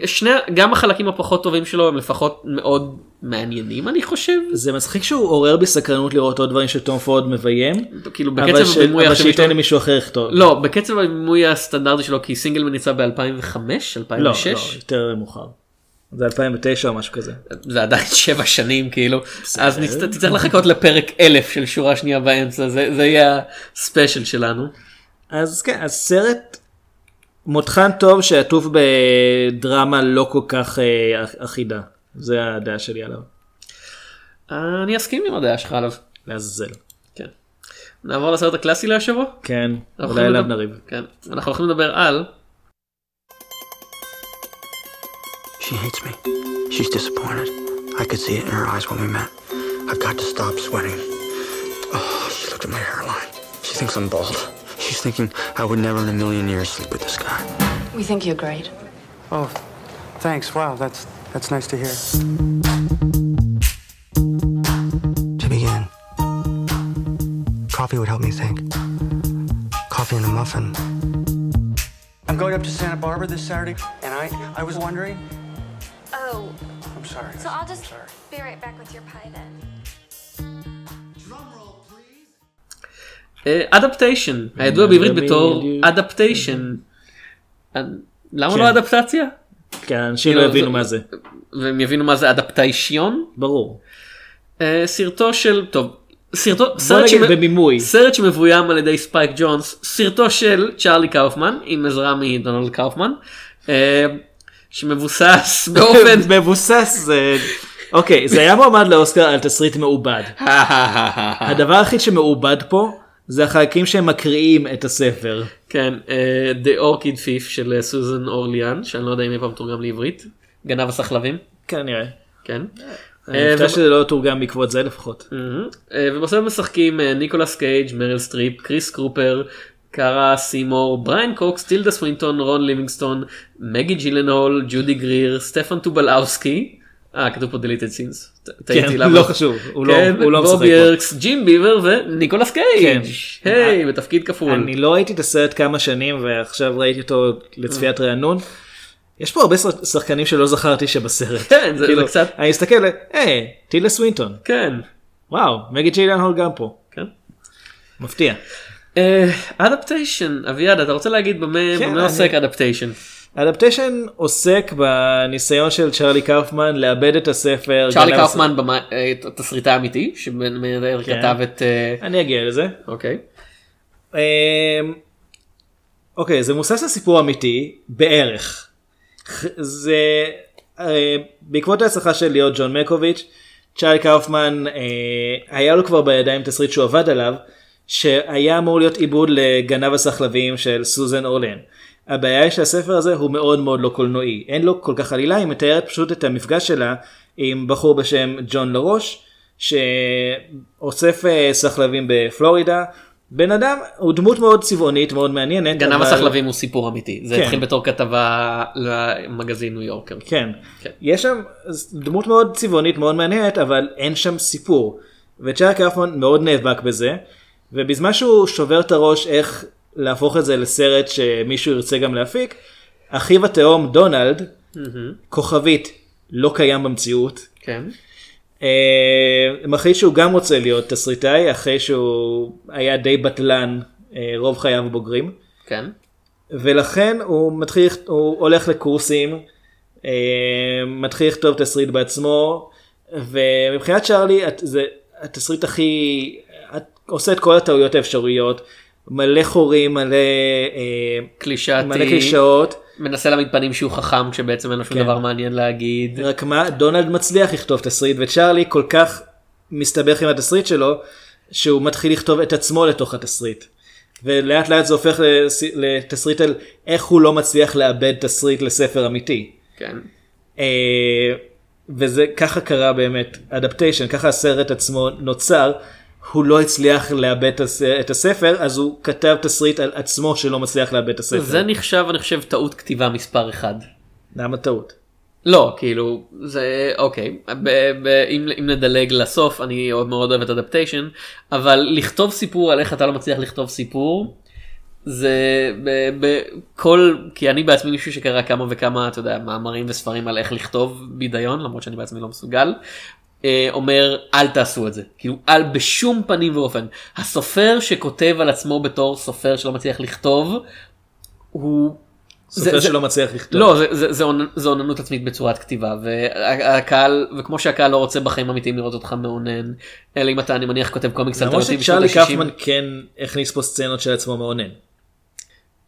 שני, גם החלקים הפחות טובים שלו הם לפחות מאוד מעניינים אני חושב. זה מצחיק שהוא עורר בי סקרנות לראות עוד דברים שטום פורד מביים. כאילו בקצב ש- הבימוי אבל שייתן למישהו אחר לכתוב. לא בקצב הבימוי הסטנדרטי שלו כי סינגלמן יצא ב-2005 לא, 2006 לא, יותר מאוחר. זה 2009 או משהו כזה. זה עדיין שבע שנים כאילו אז תצטרך לחכות לפרק אלף של שורה שנייה באמצע זה זה יהיה הספיישל שלנו. אז כן, אז סרט מותחן טוב שעטוף בדרמה לא כל כך אה, אחידה. זה הדעה שלי עליו. אני אסכים עם הדעה שלך עליו. לעזאזל. כן. נעבור לסרט הקלאסי להשבוע? כן, אולי עליו נדבר- נריב. כן. אנחנו הולכים לדבר על She hates me. She's disappointed. I could see it in her eyes when we met. I've got to stop sweating. Oh, she looked at my hairline. She thinks I'm bald. She she's thinking I would never in a million years sleep with this guy. We think you're great. Oh, thanks. Wow, that's that's nice to hear. To begin, coffee would help me think. Coffee and a muffin. I'm going up to Santa Barbara this Saturday, and I I was wondering. Oh, I'm sorry. so I'll just be right back with your pie then. אדפטיישן, הידוע בעברית בתור. אדפטיישן. למה כן. לא אדפטציה? כן, אנשים לא כאילו, יבינו זה- מה זה. והם יבינו מה זה אדפטיישיון? ברור. אה, סרטו של, טוב, סרטו, סרט, שמ- בבימוי. סרט שמבוים על ידי ספייק ג'ונס, סרטו של צ'ארלי קאופמן, עם עזרה מדונלד קאופמן, אה, שמבוסס באופן... מבוסס זה... אוקיי, זה היה מועמד לאוסקר על תסריט מעובד. הדבר היחיד שמעובד פה זה החלקים שהם מקריאים את הספר. כן, אה, The Orchid Thief של אה, סוזן אורליאן, שאני לא יודע אם אי פעם תורגם לעברית, גנב הסחלבים, כנראה. כן. אני אה, וב- שזה לא תורגם בעקבות זה לפחות. אה, ובסוף משחקים אה, ניקולס קייג', מריל סטריפ, כריס קופר, קארה סימור, בריין קוקס, טילדה סווינטון, רון ליבינגסטון, מגי ג'ילנהול, ג'ודי גריר, סטיבן טובולובסקי. אה, כתוב פה deleted scenes. כן. לא חשוב, הוא לא- כן, לא משחק בובי פה. ארקס, ג'ים ביבר וניקולס כן. קייג'. היי, בתפקיד כפול. אני לא ראיתי את הסרט כמה שנים ועכשיו ראיתי אותו לצפיית רענון. יש פה הרבה שח- שחקנים שלא זכרתי שבסרט. כן, זה- כאילו, זה קצת- אני מסתכל, היי, טילה סווינטון. כן. וואו, מגי ג'יילן הול גם פה. כן. מפתיע. אדפטיישן, אביעד, אתה רוצה להגיד במה כן, עוסק אדפטיישן? אדפטיישן עוסק בניסיון של צ'רלי קאופמן לאבד את הספר. צ'ארלי גנב- קאופמן אה, תסריטאי אמיתי, שמנהל כן. כתב את... אה, אני אגיע לזה. אוקיי. אמ, אוקיי, זה מבוסס על סיפור אמיתי, בערך. זה אה, בעקבות ההצלחה של להיות ג'ון מקוביץ', צ'ארלי קאופמן היה לו כבר בידיים תסריט שהוא עבד עליו, שהיה אמור להיות עיבוד לגנב הסחלבים של סוזן אורלן. הבעיה היא שהספר הזה הוא מאוד מאוד לא קולנועי, אין לו כל כך עלילה, היא מתארת פשוט את המפגש שלה עם בחור בשם ג'ון לרוש, שאוסף אה, סחלבים בפלורידה. בן אדם הוא דמות מאוד צבעונית מאוד מעניינת. גנב אבל- הסחלבים הוא סיפור אמיתי, זה כן. התחיל בתור כתבה למגזין ניו יורקר. כן. כן. יש שם דמות מאוד צבעונית מאוד מעניינת אבל אין שם סיפור. וצ'ארלי קאופמן מאוד נאבק בזה ובזמן שהוא שובר את הראש איך להפוך את זה לסרט שמישהו ירצה גם להפיק, אחיו התאום דונלד, כוכבית, לא קיים במציאות. כן. אה, מחליט שהוא גם רוצה להיות תסריטאי אחרי שהוא היה די בטלן אה, רוב חייו הבוגרים. כן. ולכן הוא מתחיל, הוא הולך לקורסים, אה, מתחיל לכתוב תסריט בעצמו, ומבחינת צ'ארלי את- זה התסריט הכי, את עושה את כל הטעויות האפשריות, מלא חורים, מלא, אה, קלישאתי. מלא קלישאות, מנסה להעמיד פנים שהוא חכם כשבעצם אין לו שום כן. דבר מעניין להגיד. רק מה, דונלד מצליח לכתוב תסריט, וצ'ארלי כל כך מסתבך עם התסריט שלו, שהוא מתחיל לכתוב את עצמו לתוך התסריט. ולאט לאט זה הופך לתסריט על איך הוא לא מצליח לאבד תסריט לספר אמיתי. כן. אה, וזה ככה קרה באמת אדפטיישן ככה הסרט עצמו נוצר הוא לא הצליח לאבד את הס- את הספר אז הוא כתב תסריט על עצמו שלא מצליח לאבד את הספר. זה נחשב אני חושב טעות כתיבה מספר אחד. למה טעות? לא כאילו זה אוקיי ב- ב- אם, אם נדלג לסוף אני מאוד מאוד אוהב את אדפטיישן אבל לכתוב סיפור על איך אתה לא מצליח לכתוב סיפור זה בכל כי אני בעצמי מישהו שקרא כמה וכמה אתה יודע מאמרים וספרים על איך לכתוב בידיון למרות שאני בעצמי לא מסוגל. אה, אומר אל תעשו את זה כאילו אל בשום פנים ואופן הסופר שכותב על עצמו בתור סופר שלא מצליח לכתוב הוא סופר זה- שלא מצליח לכתוב. לא, זה, זה, זה, זה אוננות עצמית בצורת כתיבה, והקהל, וכמו שהקהל לא רוצה בחיים אמיתיים לראות אותך מאונן, אלא אם אתה, אני מניח, כותב קומיקס למרות אלטרנטיבי בשנות שצ'ארלי ה-60. קפמן כן הכניס פה סצנות של עצמו מאונן.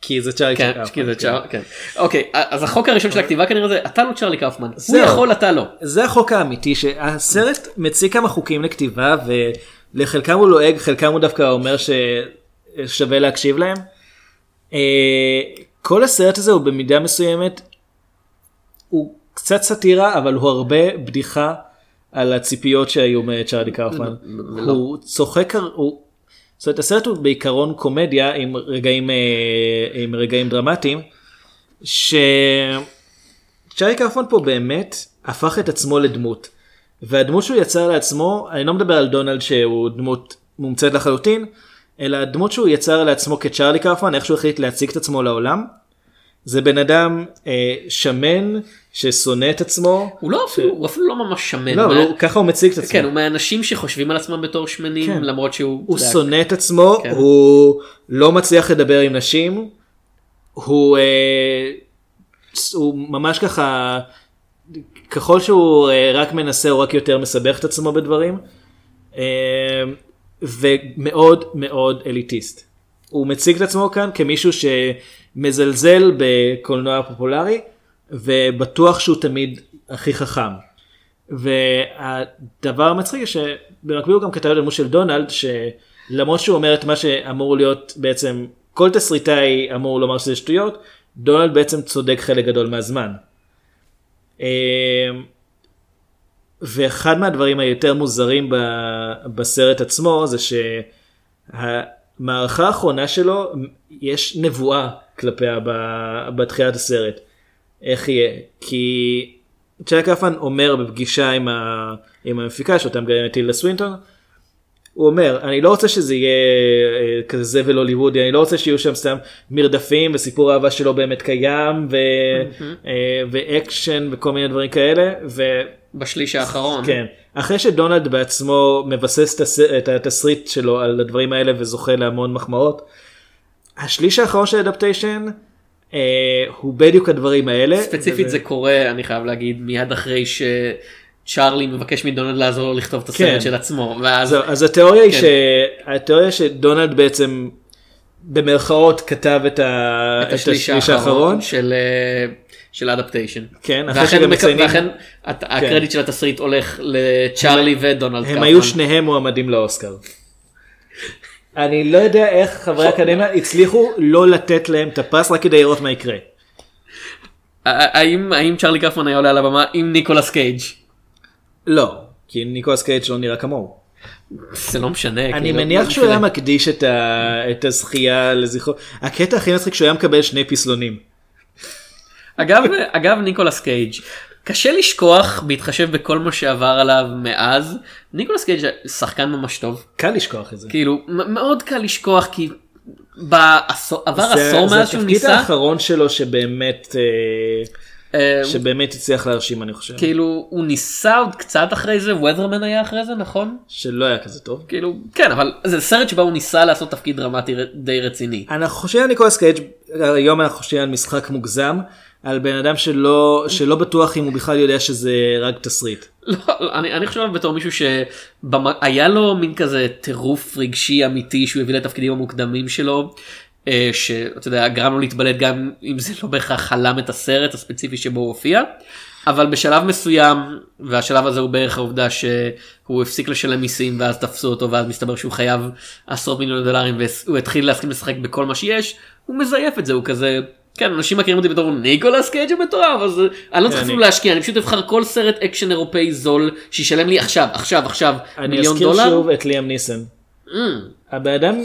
כי זה צ'ארלי כן, קפמן. כי זה צ'אר, כן. אוקיי, אז החוק הראשון של הכתיבה כנראה זה, אתה לא צ'ארלי קאופמן, הוא זהו. יכול, אתה לא. זה החוק האמיתי שהסרט מציג כמה חוקים לכתיבה ולחלקם הוא לועג חלקם הוא דווקא אומר ששווה להקשיב להם. אה, כל הסרט הזה הוא במידה מסוימת הוא קצת סאטירה אבל הוא הרבה בדיחה על הציפיות שהיו מצ'ארלי קאופמן. הוא צוחק, הוא זאת אומרת הסרט הוא בעיקרון קומדיה עם רגעים, אה, עם רגעים דרמטיים, שצ'ארי קרפון פה באמת הפך את עצמו לדמות. והדמות שהוא יצר לעצמו, אני לא מדבר על דונלד שהוא דמות מומצאת לחלוטין, אלא הדמות שהוא יצר לעצמו כצ'ארלי קרפון, איך שהוא החליט להציג את עצמו לעולם. זה בן אדם אה, שמן ששונא את עצמו. הוא לא אפילו, הוא אפילו לא ממש שמן. לא, מה- הוא- ככה הוא מציג את עצמו. כן, הוא מהאנשים שחושבים על עצמם בתור שמנים, כן. למרות שהוא... הוא יודע, שונא את עצמו, כן. הוא לא מצליח לדבר עם נשים, הוא, אה, הוא ממש ככה, ככל שהוא אה, רק מנסה הוא רק יותר מסבך את עצמו בדברים, אה, ומאוד מאוד אליטיסט. הוא מציג את עצמו כאן כמישהו שמזלזל בקולנוע פופולרי, ובטוח שהוא תמיד הכי חכם. והדבר המצחיק שבמקביל הוא גם כתב את הדמות של דונלד שלמרות שהוא אומר את מה שאמור להיות בעצם כל תסריטאי אמור לומר שזה שטויות דונלד בעצם צודק חלק גדול מהזמן. ואחד מהדברים היותר מוזרים בסרט עצמו זה שהמערכה האחרונה שלו יש נבואה כלפיה בתחילת הסרט. איך יהיה? כי צ'אק קפן אומר בפגישה עם, ה... עם המפיקה שאותם גם טילדה סווינטון, הוא אומר אני לא רוצה שזה יהיה אה, כזה זבל הוליוודי אני לא רוצה שיהיו שם סתם מרדפים וסיפור אהבה שלא באמת קיים ו... אה, ואקשן וכל מיני דברים כאלה ו... בשליש האחרון. כן. אחרי שדונלד בעצמו מבסס את הס- את התסריט שלו על הדברים האלה וזוכה להמון מחמאות. השליש האחרון של אדפטיישן אה, הוא בדיוק הדברים האלה. ספציפית וזה- זה קורה, אני חייב להגיד, מיד אחרי שצ'ארלי מבקש מדונלד לעזור לו לכתוב את כן. הסרט של עצמו. ואז... זהו, אז התיאוריה היא כן. שהתיאוריה שדונלד בעצם במרכאות כתב את ה- את השליש האחרון של אה, של אדפטיישן. כן, אחרי שגם מק- מציינים- ואכן הת- הקרדיט של התסריט הולך לצ'ארלי ודונלד הם קרפמן. היו שניהם מועמדים לאוסקר. אני לא יודע איך חברי האקדמיה הצליחו לא לתת להם את הפרס רק כדי לראות מה יקרה. האם האם צ'ארלי קרפמן היה עולה על הבמה עם ניקולס קייג'? לא, כי ניקולס קייג' לא נראה כמוהו. זה לא משנה. אני כאילו, מניח לא שהוא היה. מקדיש את ה- את הזכייה לזכרו. הקטע הכי מצחיק שהוא היה מקבל שני פסלונים. אגב אגב ניקולס קייג' קשה לשכוח בהתחשב בכל מה שעבר עליו מאז ניקולס קייג' שחקן ממש טוב קל לשכוח את זה. כאילו מאוד קל לשכוח כי בעשור עבר זה- עשור זה מאז שהוא התפקיד ניסה האחרון שלו שבאמת אה, אה, שבאמת הצליח להרשים אני חושב. כאילו הוא ניסה עוד קצת אחרי זה ווית'רמן היה אחרי זה נכון שלא היה כזה טוב. כאילו כן אבל זה סרט שבו הוא ניסה לעשות תפקיד דרמטי די רציני אנחנו חושבים על ניקולס קייג' היום אנחנו חושבים על משחק מוגזם על בן אדם שלא שלא בטוח אם הוא בכלל יודע שזה רק תסריט. לא, לא, אני, אני חושב בתור מישהו שהיה לו מין כזה טירוף רגשי אמיתי שהוא הביא לתפקידים המוקדמים שלו. אה, שאתה יודע גרם לו להתבלט גם אם זה לא בהכרח הלם את הסרט הספציפי שבו הוא הופיע. אבל בשלב מסוים והשלב הזה הוא בערך העובדה שהוא הפסיק לשלם מיסים ואז תפסו אותו ואז מסתבר שהוא חייב עשרות מיליוני דולרים והוא התחיל להסכים לשחק בכל מה שיש הוא מזייף את זה הוא כזה כן אנשים מכירים אותי בתור ניקולס קייג' המטורף אז אני לא צריך אני- אפילו להשקיע אני פשוט אבחר כל סרט אקשן אירופאי זול שישלם לי עכשיו עכשיו עכשיו אני מיליון אזכיר דולר. שוב את ליאם ניסן. Mm, הבן אדם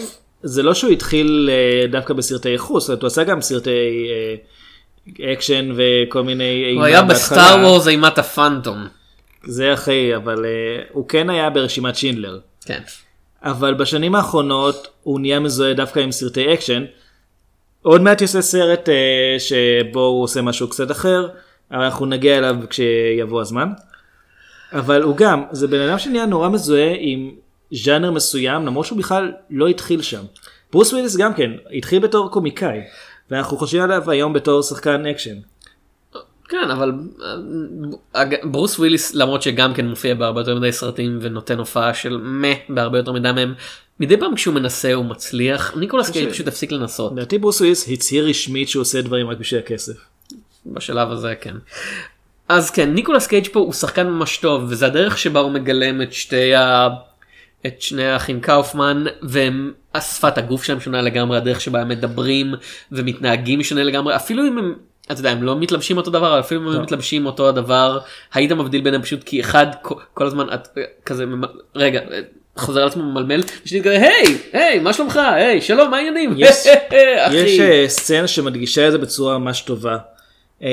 זה לא שהוא התחיל אה, דווקא בסרטי ייחוס, הוא עשה גם סרטי אה, אקשן וכל מיני הוא היה. בסטאר וורס אימת הפאנטום. זה אחרי אבל אה, הוא כן היה ברשימת שינדלר. כן. אבל בשנים האחרונות הוא נהיה מזוהה דווקא עם סרטי אקשן. עוד מעט יוצא סרט אה, שבו הוא עושה משהו קצת אחר, אבל אנחנו נגיע אליו כשיבוא הזמן. אבל הוא גם, זה בן אדם שנהיה נורא מזוהה עם ז'אנר מסוים, למרות שהוא בכלל לא התחיל שם. ברוס וויליס גם כן, התחיל בתור קומיקאי, ואנחנו חושבים עליו היום בתור שחקן אקשן. כן אבל אה, ברוס וויליס למרות שגם כן מופיע בהרבה יותר מדי סרטים ונותן הופעה של מה בהרבה יותר מדי מהם. מדי פעם כשהוא מנסה הוא מצליח ניקולס קייג' פשוט הפסיק לנסות לדעתי ברוס וויליס הצהיר רשמית שהוא עושה דברים רק בשביל הכסף. בשלב הזה כן. אז כן ניקולס קייג' פה הוא שחקן ממש טוב וזה הדרך שבה הוא מגלם את שתי ה... את שני האחים קאופמן ושפת הגוף שלהם שונה לגמרי הדרך שבה הם מדברים ומתנהגים שונה לגמרי אפילו אם הם. אתה יודע הם לא מתלבשים אותו דבר אבל אפילו אם הם לא. מתלבשים אותו הדבר היית מבדיל ביניהם פשוט כי אחד כל- הזמן את כזה רגע חוזר על עצמו ממלמל ושני כזה היי היי מה שלומך היי שלום מה העניינים יש. יש אה, סצנה שמדגישה את זה בצורה ממש טובה. אה,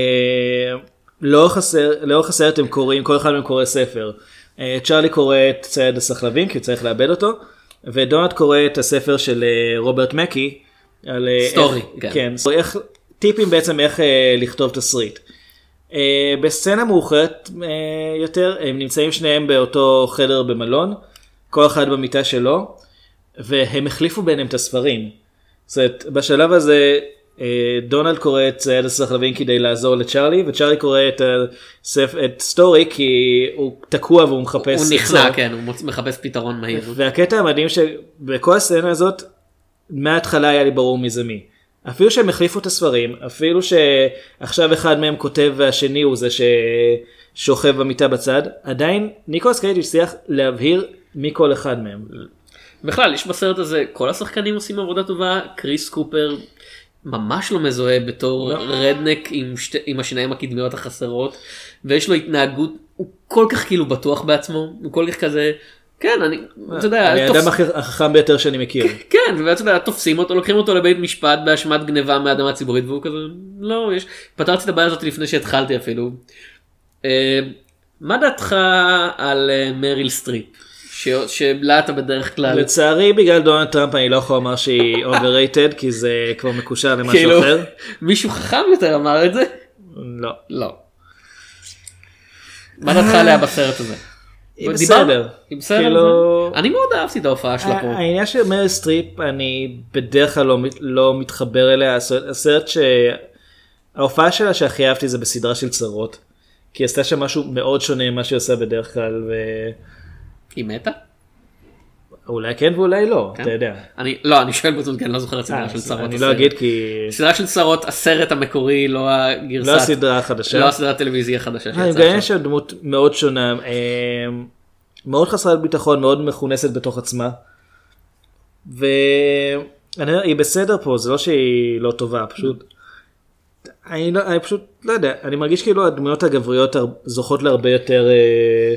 לאורך הסרט, לאורך הסרט הם קוראים, כל אחד מהם קורא ספר. אה, צ'ארלי קורא את צייד הסחלבים כי הוא צריך לאבד אותו, ודונלד קורא את הספר של רוברט מקי. על, סטורי, איך, כן. כן. איך, טיפים בעצם איך לכתוב תסריט. בסצנה מאוחרת יותר הם נמצאים שניהם באותו חדר במלון, כל אחד במיטה שלו, והם החליפו ביניהם את הספרים. זאת אומרת, בשלב הזה אה, דונלד קורא את צייד הסחלבים כדי לעזור לצ'ארלי, וצ'ארלי קורא את, הספ... את סטורי כי הוא תקוע והוא מחפש הוא נכנע. כן הוא מוצ- מחפש פתרון מהיר. והקטע המדהים שבכל הסצנה הזאת, מההתחלה היה לי ברור מי זה מי. אפילו שהם החליפו את הספרים, אפילו שעכשיו אחד מהם כותב והשני הוא זה ששוכב במיטה בצד, עדיין ניקולס קייג' הצליח להבהיר מי כל אחד מהם. בכלל יש בסרט הזה כל השחקנים עושים עבודה טובה קריס קופר ממש לא מזוהה בתור רדנק עם, שתי, עם השיניים הקדמיות החסרות ויש לו התנהגות הוא כל כך כאילו בטוח בעצמו הוא כל כך כזה כן אני אתה יודע אני האדם החכם ביותר שאני מכיר. כן ואתה יודע תופסים אותו לוקחים אותו לבית משפט באשמת גניבה מאדמה ציבורית והוא כזה לא יש פתרתי את הבעיה הזאת לפני שהתחלתי אפילו. אה, מה דעתך על אה, מריל סטריפ שלה אתה בדרך כלל לצערי בגלל דונלד טראמפ אני לא יכול לומר שהיא overrated כי זה כבר מקושר למשהו כאילו אחר. מישהו חכם יותר אמר את זה לא. לא. מה דעתך עליה בסרט הזה? היא בסדר. היא בסדר? כאילו- אני מאוד אהבתי את ההופעה שלה פה. העניין של מריל סטריפ אני בדרך כלל לא, לא מתחבר אליה הסרט, הסרט שההופעה שלה שהכי אהבתי זה בסדרה של צרות. כי היא עשתה שם משהו מאוד שונה ממה שהיא עושה בדרך כלל היא מתה? ואולי כן ואולי לא כן? אתה יודע. אני לא אני שואל בזאת כי אני לא זוכר את סדרה אה, של אז צרות. אני הסרט. לא אגיד כי סדרה של צרות הסרט המקורי לא הגרסה. לא הסדרה החדשה. לא הסדרת טלוויזיה החדשה אה, שיצאה גם יש. שם דמות מאוד שונה אה, מאוד חסרת ביטחון מאוד מכונסת בתוך עצמה. והיא בסדר פה זה לא שהיא לא טובה פשוט. אני, לא, אני פשוט לא יודע אני מרגיש כאילו הדמויות הגבריות זוכות להרבה יותר אה,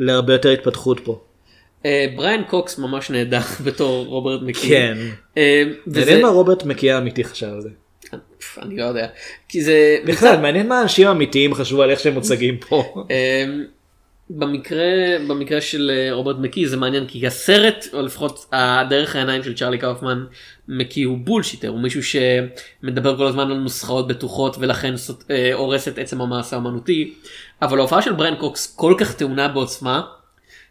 להרבה יותר התפתחות פה. אה, בריאן קוקס ממש נהדר בתור רוברט מקי. כן. אה, וזה- מעניין מה רוברט מקי האמיתי חשב על זה. אני לא יודע. כי זה... בכלל מעניין מה אנשים אמיתיים חשבו על איך שהם מוצגים פה. אמ, במקרה במקרה של רוברט מקי זה מעניין כי הסרט או לפחות הדרך העיניים של צ'רלי קאופמן מקי הוא bullshitter הוא מישהו שמדבר כל הזמן על נוסחאות בטוחות ולכן אה, הורס את עצם המעשה האמנותי. אבל ההופעה של בריין קוקס כל כך טעונה בעוצמה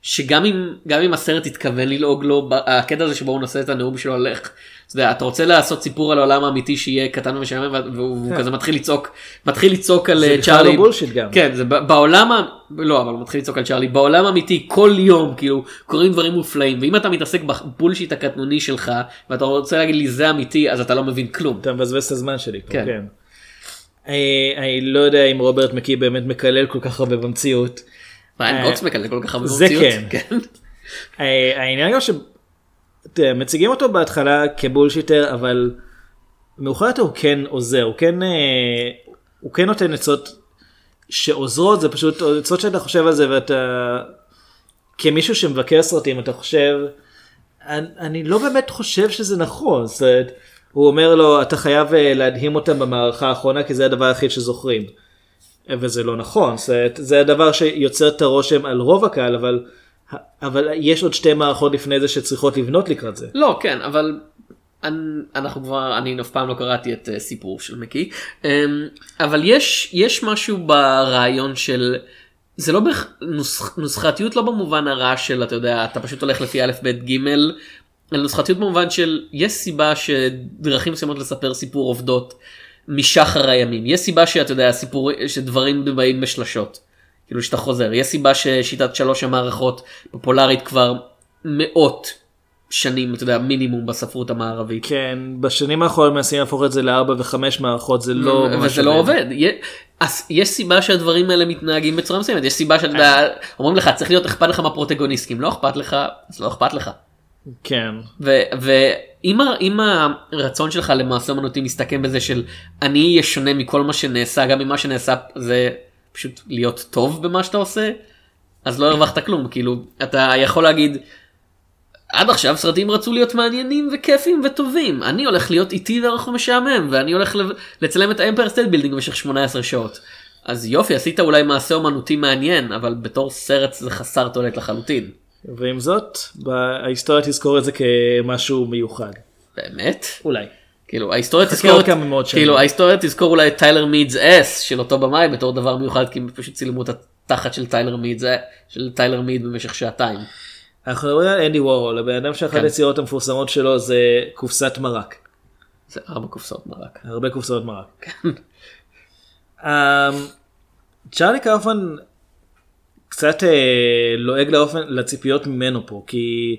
שגם אם גם אם הסרט התכוון ללעוג לו הקטע הזה שבו הוא נושא את הנאום שלו על איך אתה, יודע, אתה רוצה לעשות סיפור על העולם האמיתי שיהיה קטן ומשעמם והוא- כן. כזה מתחיל לצעוק מתחיל לצעוק על זה אה, לא bullshit גם. כן זה בעולם. לא אבל הוא מתחיל לצעוק על צ'רלי בעולם האמיתי כל יום כאילו קורים דברים מופלאים ואם אתה מתעסק ב bullshit הקטנוני שלך ואתה רוצה להגיד לי זה אמיתי אז אתה לא מבין כלום. אתה מבזבז את הזמן שלי. כן. כן. אני, אני לא יודע אם רוברט מקי באמת מקלל כל כך הרבה במציאות. בריין אה, קוקס מקלל כל כך הרבה זה במציאות. כן. אה, העניין גם שמציגים אותו בהתחלה כבולשיטר אבל מאוחר יותר הוא כן עוזר הוא כן אה, הוא כן נותן עצות שעוזרות זה פשוט עצות שאתה חושב על זה ואתה כמישהו שמבקר סרטים אתה חושב אני, אני לא באמת חושב שזה נכון זאת הוא אומר לו אתה חייב אה, להדהים אותם במערכה האחרונה כי זה הדבר היחיד שזוכרים. וזה לא נכון אומרת, זה הדבר שיוצר את הרושם על רוב הקהל אבל אבל יש עוד שתי מערכות לפני זה שצריכות לבנות לקראת זה. לא כן אבל אני- אנחנו כבר אני אף פעם לא קראתי את אה, סיפור של מקי אמ, אבל יש יש משהו ברעיון של זה לא בהכ- נוסח, נוסחתיות לא במובן הרע של אתה יודע אתה פשוט הולך לפי א' ב' ג' אלא נוסחתיות במובן של יש סיבה שדרכים מסוימות לספר סיפור עובדות משחר הימים יש סיבה שאתה יודע סיפור שדברים באים בשלשות. כאילו שאתה חוזר יש סיבה ששיטת שלוש המערכות פופולרית כבר מאות שנים אתה יודע מינימום בספרות המערבית. כן בשנים האחרונות מנסים להפוך את זה לארבע וחמש מערכות זה לא ממש וזה לא עובד. אז יש סיבה שהדברים האלה מתנהגים בצורה מסוימת יש סיבה שאתה יודע אומרים לך צריך להיות אכפת לך מהפרוטגוניסטים לא אכפת לך אז לא אכפת לך. כן ה- אם הרצון שלך למעשה אמנותי מסתכם בזה של אני אהיה שונה מכל מה שנעשה גם ממה שנעשה זה פשוט להיות טוב במה שאתה עושה אז לא הרווחת כלום כאילו אתה יכול להגיד עד עכשיו סרטים רצו להיות מעניינים וכיפים וטובים אני הולך להיות איטי וארך ומשעמם ואני הולך לצלם את האמפייר סטייט בילדינג במשך 18 שעות. אז יופי עשית אולי מעשה אומנותי מעניין אבל בתור סרט זה חסר תועלת לחלוטין. ועם זאת, ההיסטוריה תזכור את זה כמשהו מיוחד. באמת? אולי. כאילו ההיסטוריה תזכור כמה מאות. כאילו ההיסטוריה תזכור אולי את Taylor Mead's Ass של אותו במאי בתור דבר מיוחד כי הם פשוט צילמו את התחת של טיילור מידס של טיילור מיד במשך שעתיים. אנחנו מדברים על אנדי וורהול, הבן אדם שאחת כן. היצירות המפורסמות שלו זה קופסת מרק. זה ארבע קופסאות מרק. הרבה קופסאות מרק. אמ, צ'ארלי קאופמן קצת אה, לועג לאופן לציפיות ממנו פה כי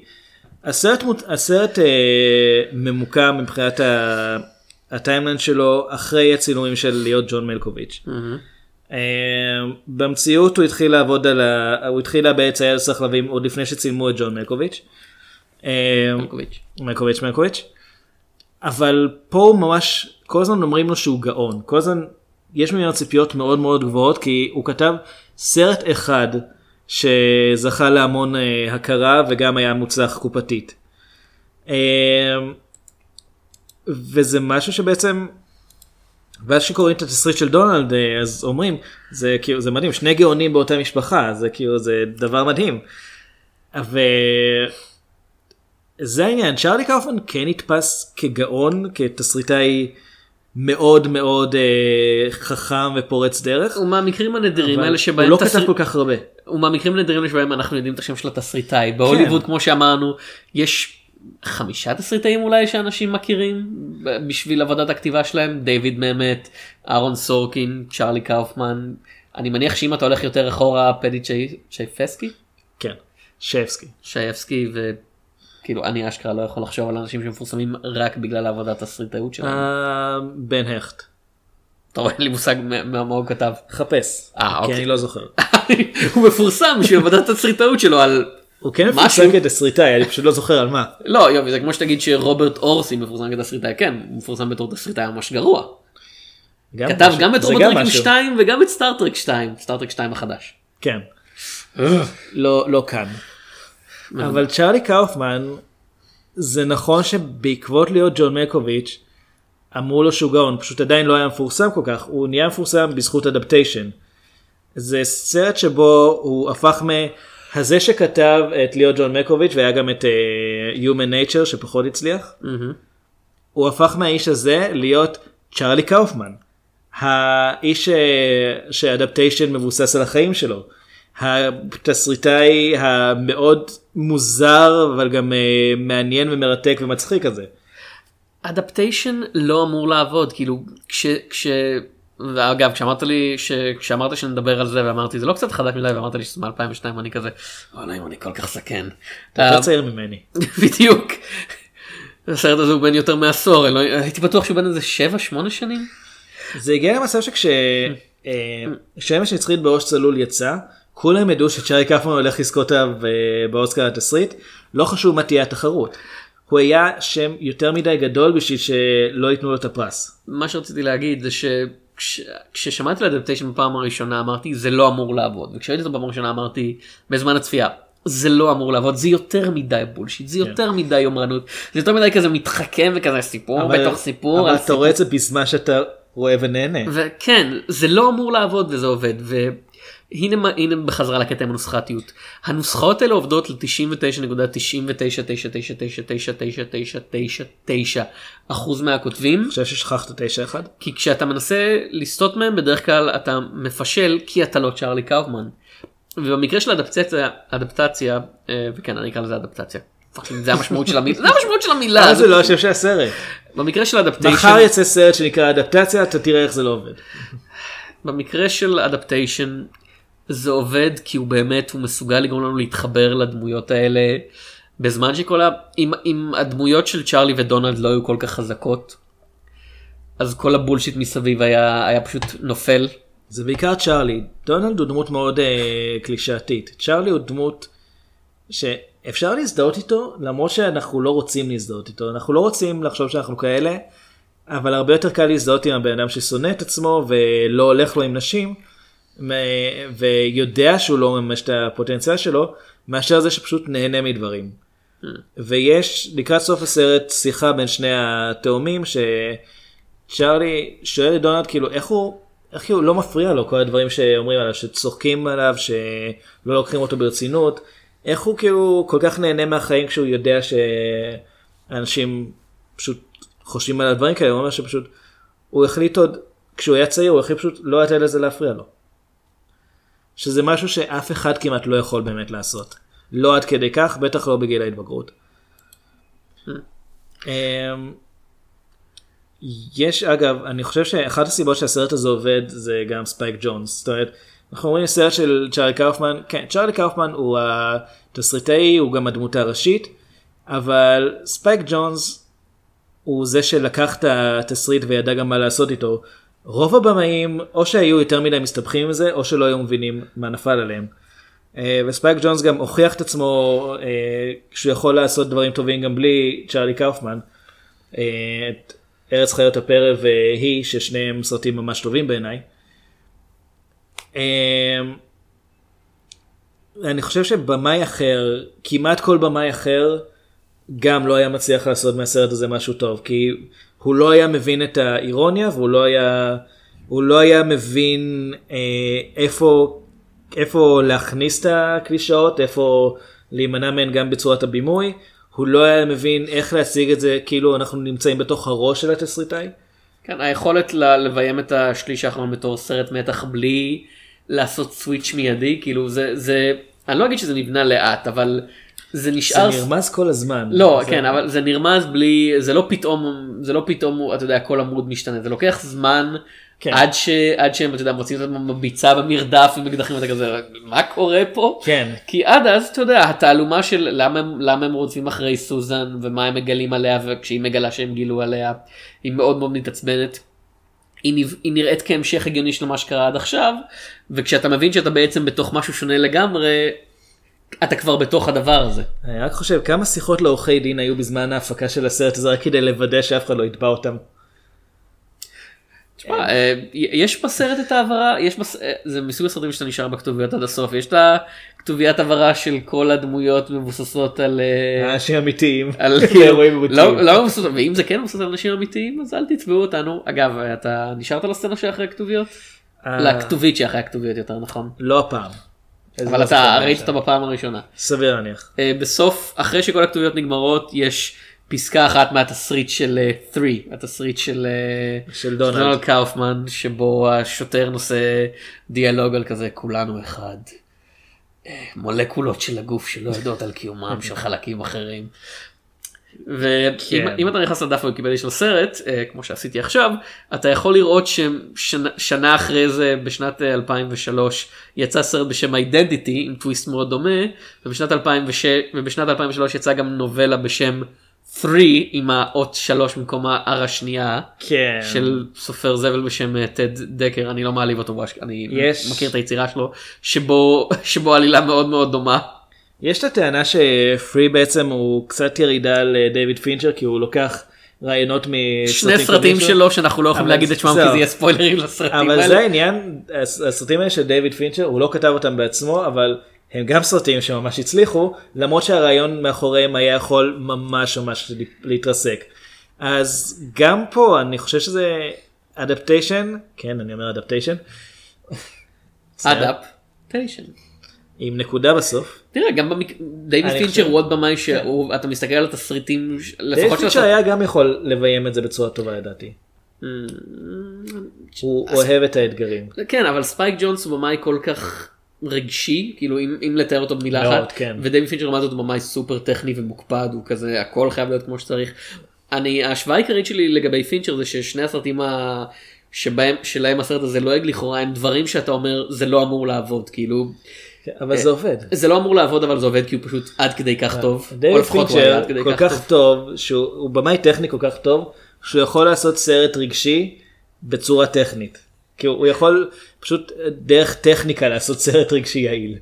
הסרט, הסרט אה, ממוקם מבחינת ה- ה timeline שלו אחרי הצילומים של להיות ג'ון מלקוביץ'. אה, במציאות הוא התחיל לעבוד על ה... הוא התחיל לעבד את צייד הסחלבים עוד לפני שצילמו את ג'ון מלקוביץ'. אה, מלקוביץ'. מלקוביץ' מלקוביץ'. אבל פה הוא ממש כל הזמן אומרים לו שהוא גאון כל הזמן יש ממנו ציפיות מאוד מאוד גבוהות כי הוא כתב סרט אחד שזכה להמון אה, הכרה וגם היה מוצלח קופתית. אה, וזה משהו שבעצם ואז שקוראים את התסריט של דונלד אה, אז אומרים זה כאילו זה מדהים שני גאונים באותה משפחה זה כאילו זה דבר מדהים. וזה העניין צ'ארלי קאופמן כן נתפס כגאון כתסריטאי מאוד מאוד אה, חכם ופורץ דרך. הוא מהמקרים הנדירים האלה שבהם הוא לא כתב תסריט- כל כך הרבה. הוא מהמקרים הנדירים שבהם אנחנו יודעים את השם של התסריטאי בהוליווד כמו שאמרנו יש חמישה תסריטאים אולי שאנשים מכירים בשביל עבודת הכתיבה שלהם דיוויד ממט אהרון סורקין צ'ארלי קאופמן אני מניח שאם אתה הולך יותר אחורה פדי צ'י- צ'ייפסקי כן. שייפסקי וכאילו אני אשכרה לא יכול לחשוב על אנשים שמפורסמים רק בגלל עבודת התסריטאות שלהם. אה, בן הכט. אתה רואה אין לי מושג מה הוא כתב. חפש. אה, כי אוקיי. אני לא זוכר. הוא מפורסם בשביל עבודת התסריטאות שלו על הוא כן. מפורסם כתסריטאי אני פשוט לא זוכר על מה. לא יופי זה כמו שתגיד שרוברט אורסי מפורסם כתסריטאי כן הוא מפורסם בתור תסריטאי ממש גרוע. כתב גם את טריקים משהו. 2 וגם את סטארטרק 2 סטארטרק 2 החדש. כן. לא לא כאן. אבל צ'ארלי קאופמן זה נכון שבעקבות להיות ג'ון מלקוביץ' אמרו לו שהוא גאון פשוט עדיין לא היה מפורסם כל כך הוא נהיה מפורסם בזכות Adaptation. זה סרט שבו הוא הפך מהזה שכתב את להיות ג'ון מלקוביץ' והיה גם את uh, Human Nature שפחות הצליח. הוא הפך מהאיש הזה להיות צ'ארלי קאופמן. האיש אה, שאדפטיישן מבוסס על החיים שלו. התסריטאי המאוד מוזר אבל גם אה, מעניין ומרתק ומצחיק הזה. אדפטיישן לא אמור לעבוד כאילו כש... כש... ואגב כשאמרת לי ש... כשאמרת שנדבר על זה ואמרתי זה לא קצת חזק מדי ואמרת לי שזה מ-2002 אני כזה וואלה אם אני כל כך זקן. אתה אה, יותר צעיר ממני. בדיוק. הסרט הזה הוא בן יותר מעשור אלוה- הייתי בטוח שהוא בן איזה 7-8 שנים. זה הגיע למצב שכש... אה, נצחית בראש צלול יצא כולם ידעו שצ'ארלי קאופמן הולך לזכות עליו אה, באוסקר התסריט לא חשוב מה תהיה התחרות. הוא היה שם יותר מדי גדול בשביל שלא ייתנו לו את הפרס. מה שרציתי להגיד זה שכששמעתי על אדפטיישן בפעם הראשונה אמרתי זה לא אמור לעבוד וכשראיתי אותו בפעם הראשונה אמרתי בזמן הצפייה זה לא אמור לעבוד זה יותר מדי בולשיט זה יותר מדי יומרנות זה יותר מדי כזה מתחכם וכזה סיפור אבל- בתוך סיפור. אבל אתה רואה את זה בזמן שאתה רואה ונהנה. וכן זה לא אמור לעבוד וזה עובד והנה מה- הנה בחזרה לקטע עם הנוסחתיות הנוסחאות האלה עובדות ל-99.99999999 אחוז מהכותבים. אני חושב ששכחת 9-1. כי כשאתה מנסה לסטות מהם בדרך כלל אתה מפשל כי אתה לא צ'ארלי קאופמן. ובמקרה של אדפטציה אדפטציה וכן אני אקרא לזה אדפטציה. זה המשמעות של המילה זה המשמעות של המילה זה לא השם של הסרט. במקרה של אדפטיישן מחר יצא סרט שנקרא אדפטציה אתה תראה איך זה לא עובד. במקרה של אדפטיישן זה עובד כי הוא באמת הוא מסוגל לגרום לנו להתחבר לדמויות האלה בזמן שכל ה... אם, אם הדמויות של צ'ארלי ודונלד לא היו כל כך חזקות אז כל הבולשיט מסביב היה היה פשוט נופל. זה בעיקר צ'ארלי. דונלד הוא דמות מאוד אה, קלישאתית. צ'ארלי הוא דמות שאפשר להזדהות איתו למרות שאנחנו לא רוצים להזדהות איתו. אנחנו לא רוצים לחשוב שאנחנו כאלה אבל הרבה יותר קל להזדהות עם הבן אדם ששונא את עצמו ולא הולך לו עם נשים ויודע שהוא לא מממש את הפוטנציאל שלו מאשר זה שפשוט נהנה מדברים. ויש לקראת סוף הסרט שיחה בין שני התאומים שצ'ארלי שואל את דונלד כאילו איך הוא איך כאילו לא מפריע לו כל הדברים שאומרים עליו שצוחקים עליו שלא לוקחים אותו ברצינות איך הוא כאילו כל כך נהנה מהחיים כשהוא יודע שאנשים פשוט חושבים על הדברים כאלה הוא אומר שפשוט הוא החליט עוד כשהוא היה צעיר הוא החליט פשוט לא לתת לזה להפריע לו. שזה משהו שאף אחד כמעט לא יכול באמת לעשות. לא עד כדי כך, בטח לא בגיל ההתבגרות. אמ, יש אגב, אני חושב שאחת הסיבות שהסרט הזה עובד זה גם ספייק ג'ונס. זאת אומרת, אנחנו רואים סרט של צ'ארלי קאופמן, כן, צ'ארלי קאופמן הוא התסריטאי, הוא גם הדמות הראשית, אבל ספייק ג'ונס הוא זה שלקח את התסריט וידע גם מה לעשות איתו. רוב הבמאים או שהיו יותר מדי מסתבכים עם זה או שלא היו מבינים מה נפל עליהם. אה, וספייק ג'ונס גם הוכיח את עצמו אה, שהוא יכול לעשות דברים טובים גם בלי צ'ארלי קאופמן. אה, את ארץ חיות הפרא והיא ששניהם סרטים ממש טובים בעיניי. אני חושב שבמאי אחר כמעט כל במאי אחר גם לא היה מצליח לעשות מהסרט הזה משהו טוב כי הוא לא היה מבין את האירוניה והוא לא היה הוא לא היה מבין אה, איפה איפה להכניס את הקלישאות איפה להימנע מהן גם בצורת הבימוי הוא לא היה מבין איך להציג את זה כאילו אנחנו נמצאים בתוך הראש של התסריטאי. כן, היכולת לביים את השליש האחרון בתור סרט מתח בלי לעשות סוויץ' מיידי כאילו זה זה אני לא אגיד שזה נבנה לאט אבל זה נשאר זה נרמז כל הזמן. לא זה... כן אבל זה נרמז בלי זה לא פתאום זה לא פתאום אתה יודע כל עמוד משתנה זה לוקח זמן כן. עד ש עד שהם אתה יודע מוצאים את עצמם בביצה במרדף עם אקדחים ואתה כזה מה קורה פה כן. כי עד אז אתה יודע התעלומה של למה הם למה הם רודפים אחרי סוזן ומה הם מגלים עליה וכשהיא מגלה שהם גילו עליה היא מאוד מאוד מתעצבנת. היא נראית כהמשך הגיוני של מה שקרה עד עכשיו וכשאתה מבין שאתה בעצם בתוך משהו שונה לגמרי אתה כבר בתוך הדבר הזה. אני רק חושב כמה שיחות לעורכי דין היו בזמן ההפקה של הסרט הזה רק כדי לוודא שאף אחד לא יתבע אותם. תשמע, אה, יש בסרט את העברה, יש בס... אה, זה מסוג הסרטים שאתה נשאר בכתוביות עד הסוף, יש את הכתוביית עברה של כל הדמויות מבוססות על... אה, אנשים אמיתיים. על אירועים אמיתיים. לא, לא מבוססות, ואם זה כן מבוסס על אנשים אמיתיים אז אל תצבעו אותנו. אגב, אתה נשארת לסצנה שאחרי הכתוביות? לכתובית שאחרי הכתוביות יותר נכון. לא הפעם. אבל אתה ראית אותה בפעם הראשונה. סביר להניח. בסוף, אחרי שכל הכתוביות נגמרות, יש פסקה אחת מהתסריט של 3, התסריט של של דונלד קאופמן, שבו השוטר נושא דיאלוג על כזה כולנו אחד. מולקולות של הגוף שלא יודעות על קיומם של חלקים אחרים. ואם כן. אתה נכנס לדף הוויקיפדיה של הסרט כמו שעשיתי עכשיו אתה יכול לראות ששנה אחרי זה בשנת 2003 יצא סרט בשם אידנטיטי עם טוויסט מאוד דומה ובשנת 2006 ובשנת 2003 יצא גם נובלה בשם 3 עם האות 3 במקום ה-R השנייה כן. של סופר זבל בשם אה, טד דקר אני לא מעליב אותו אני יש. מכיר את היצירה שלו שבו שבו עלילה מאוד מאוד דומה. יש את הטענה שפרי בעצם הוא קצת ירידה על אה, דיוויד פינצ'ר כי הוא לוקח רעיונות מסרטים שני סרטים שלו שאנחנו לא יכולים אבל להגיד את שמם. כי זה יהיה ספוילרים לסרטים אבל האלה. זה העניין הס- הסרטים האלה של דיוויד פינצ'ר הוא לא כתב אותם בעצמו אבל הם גם סרטים שממש הצליחו למרות שהרעיון מאחוריהם היה יכול ממש ממש להתרסק. אז גם פה אני חושב שזה Adaptation כן אני אומר Adaptation. Adaptation. עם נקודה בסוף. תראה גם במק... דיוויד אני פינצ'ר הוא עוד במאי שאתה מסתכל על התסריטים לפחות של פינצ'ר הסרט- היה גם יכול לביים את זה בצורה טובה לדעתי. Mm, הוא אוהב את האתגרים. כן אבל ספייק ג'ונס הוא במאי כל כך רגשי כאילו אם, אם לתאר אותו במילה מאוד, אחת כן. ודייוויד פינצ'ר לעומת זאת הוא במאי סופר טכני ומוקפד הוא כזה הכל חייב להיות כמו שצריך. אני ההשוואה העיקרית שלי לגבי פינצ'ר זה ששני הסרטים ה... שבהם שלהם הסרט הזה לועג לכאורה הם דברים שאתה אומר זה לא אמור לעבוד כאילו אבל זה עובד. זה לא אמור לעבוד אבל זה עובד כי הוא פשוט עד כדי כך טוב. לפחות הוא היה פינצ'ר כל כך טוב שהוא הוא במאי טכני כל כך טוב שהוא יכול לעשות סרט רגשי בצורה טכנית. כי הוא יכול פשוט דרך טכניקה לעשות סרט רגשי יעיל.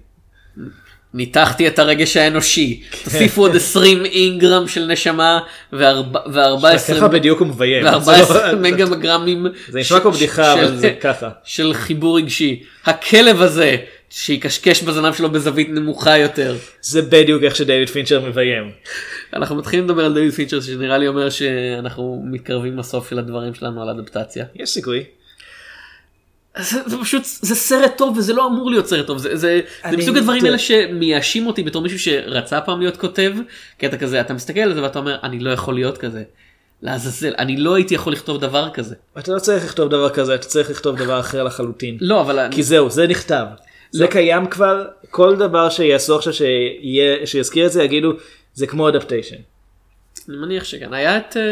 ניתחתי את הרגש האנושי תוסיפו עוד 20 אינגרם של נשמה ו-14 ככה בדיוק הוא מביים. זה ו-14 לא- מגה גרמים זה נשמע כמו בדיחה אבל זה ככה. של חיבור רגשי הכלב הזה שיקשקש בזנב שלו בזווית נמוכה יותר. זה בדיוק איך שדייוויד פינצ'ר מביים. אנחנו מתחילים לדבר על דיוויד פיצ'ר שנראה לי אומר שאנחנו מתקרבים לסוף של הדברים שלנו על אדפטציה. יש סיכוי. זה, זה פשוט זה סרט טוב וזה לא אמור להיות סרט טוב זה זה, זה אני- מסוג הדברים. האלה שמייאשים אותי בתור מישהו שרצה פעם להיות כותב קטע כזה אתה מסתכל על זה ואתה אומר אני לא יכול להיות כזה. לעזאזל אני לא הייתי יכול לכתוב דבר כזה. אתה לא צריך לכתוב דבר כזה, אתה צריך לכתוב דבר אחר לחלוטין. לא אבל כי זהו, זה נכתב. זה לא. קיים כבר, כל דבר שיעשו עכשיו שיהיה- שיזכיר את זה יגידו, זה כמו אדפטיישן. אני מניח שכן היה את אה,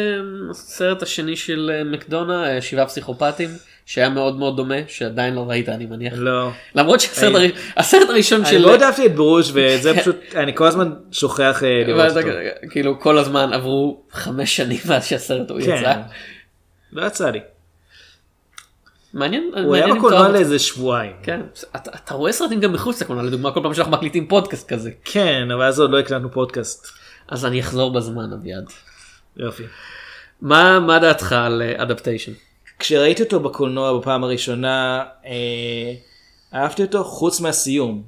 הסרט השני של אה, מקדונה אה, שבעה פסיכופטים שהיה מאוד מאוד דומה שעדיין לא ראית אני מניח לא. למרות שהסרט הראש- הסרט הראשון של מאוד אהבתי את ברוז' וזה פשוט, אני כל הזמן שוכח לראות אותו. כאילו כל הזמן עברו חמש שנים מאז שהסרט הוא יצא. כן. לא יצא לי. מעניין. הוא היה מעניין אם בקולנוע לאיזה שבועיים. כן. אתה, אתה רואה סרטים גם מחוץ לקולנוע לדוגמה כל פעם שאנחנו מקליטים פודקאסט כזה. כן, אבל אז עוד לא הקלטנו פודקאסט. אז אני אחזור בזמן אביעד. יופי. מה מה דעתך על אדפטיישן? כשראיתי אותו בקולנוע בפעם הראשונה, אה, אהבתי אותו חוץ מהסיום.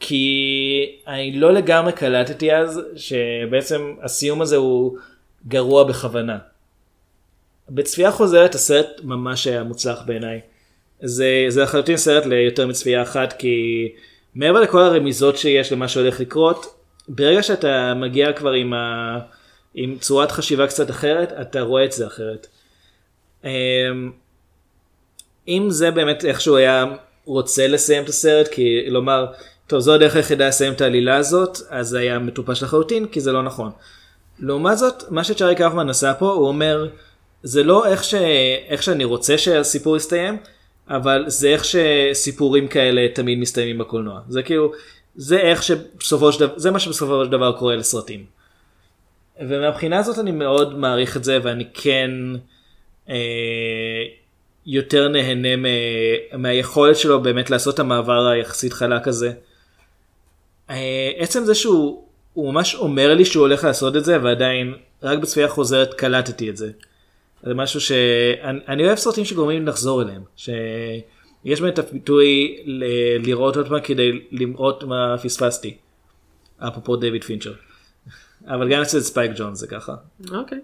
כי אני לא לגמרי קלטתי אז שבעצם הסיום הזה הוא גרוע בכוונה. בצפייה חוזרת הסרט ממש היה מוצלח בעיניי. זה, לחלוטין סרט ליותר מצפייה אחת כי מעבר לכל הרמיזות שיש למה שהולך לקרות, ברגע שאתה מגיע כבר עם, ה, עם צורת חשיבה קצת אחרת, אתה רואה את זה אחרת. אמ, אם זה באמת איך שהוא היה רוצה לסיים את הסרט, כי לומר, טוב זו הדרך היחידה לסיים את העלילה הזאת, אז זה היה מטופש לחלוטין, כי זה לא נכון. לעומת זאת, מה שצ'ארי קאופמן עשה פה, הוא אומר, זה לא איך, ש... איך שאני רוצה שהסיפור יסתיים, אבל זה איך שסיפורים כאלה תמיד מסתיימים בקולנוע. זה כאילו, זה איך שבסופו של דבר, זה מה שבסופו של דבר קורה לסרטים. ומהבחינה הזאת אני מאוד מעריך את זה, ואני כן אה, יותר נהנה מה, מהיכולת שלו באמת לעשות את המעבר היחסית חלק הזה. אה, עצם זה שהוא הוא ממש אומר לי שהוא הולך לעשות את זה, ועדיין רק בצפייה חוזרת קלטתי את זה. זה משהו שאני אני אוהב סרטים שגורמים לחזור אליהם. שיש בהם את הפיתוי ל- לראות עוד פעם כדי לראות מה פספסתי. אפרופו דיוויד פינצ'ר. אבל גם אצל ספייק ג'ונס זה ככה. אוקיי.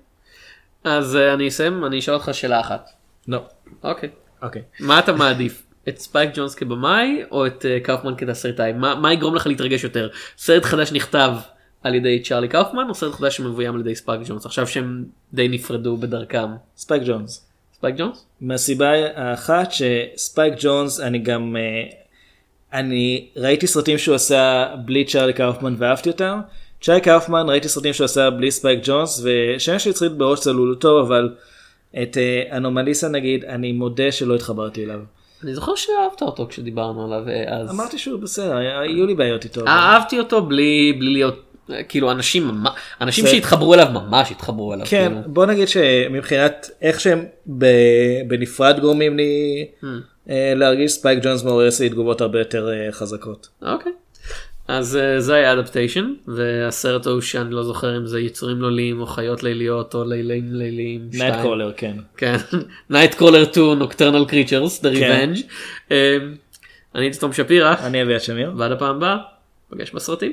אז אה, אני אסיים אני אשאל אותך שאלה אחת. לא. אוקיי. אוקיי. מה אתה מעדיף? את ספייק ג'ונס כבמאי או את אה, קאופמן כתסריטאי? מה, מה יגרום לך להתרגש יותר? סרט חדש נכתב על ידי צ'ארלי קאופמן או סרט חדש שמבוים על ידי ספייק ג'ונס? עכשיו שהם די נפרדו בדרכם. ספייק ג'ונס. ספייק ג'ונס? מהסיבה האחת שספייק ג'ונס אני גם אה, אני ראיתי סרטים שהוא עשה בלי צ'ארלי קאופמן ואהבתי אותם. צ'ארלי קאופמן ראיתי סרטים שהוא עשה בלי ספייק ג'ונס שמש נצחית בראש צלול טוב אבל את אה, אנומליסה נגיד אני מודה שלא התחברתי אליו. אני זוכר שאהבת אותו כשדיברנו עליו אה, אז. אמרתי שהוא בסדר היו לי בעיות איתו. אהבתי אותו בלי בלי להיות כאילו אנשים אנשים זה- שהתחברו אליו ממש התחברו אליו. כן כאילו. בוא נגיד שמבחינת איך שהם ב- בנפרד גורמים לי Hmm. אה, להרגיש ספייק ג'ונס מעורר אצלי תגובות הרבה יותר אה, חזקות. אוקיי. אז אה, זה היה אדפטיישן והסרט ההוא שאני לא זוכר אם זה יצורים לולים או חיות ליליות או לילים ליליים. Nightcrawler, כן. כן. Nightcrawler 2 Nocturnal Creatures The כן. Revenge. אה, אני תום שפירא. אני אביעד שמיר. ועד הפעם הבאה. פגש בסרטים.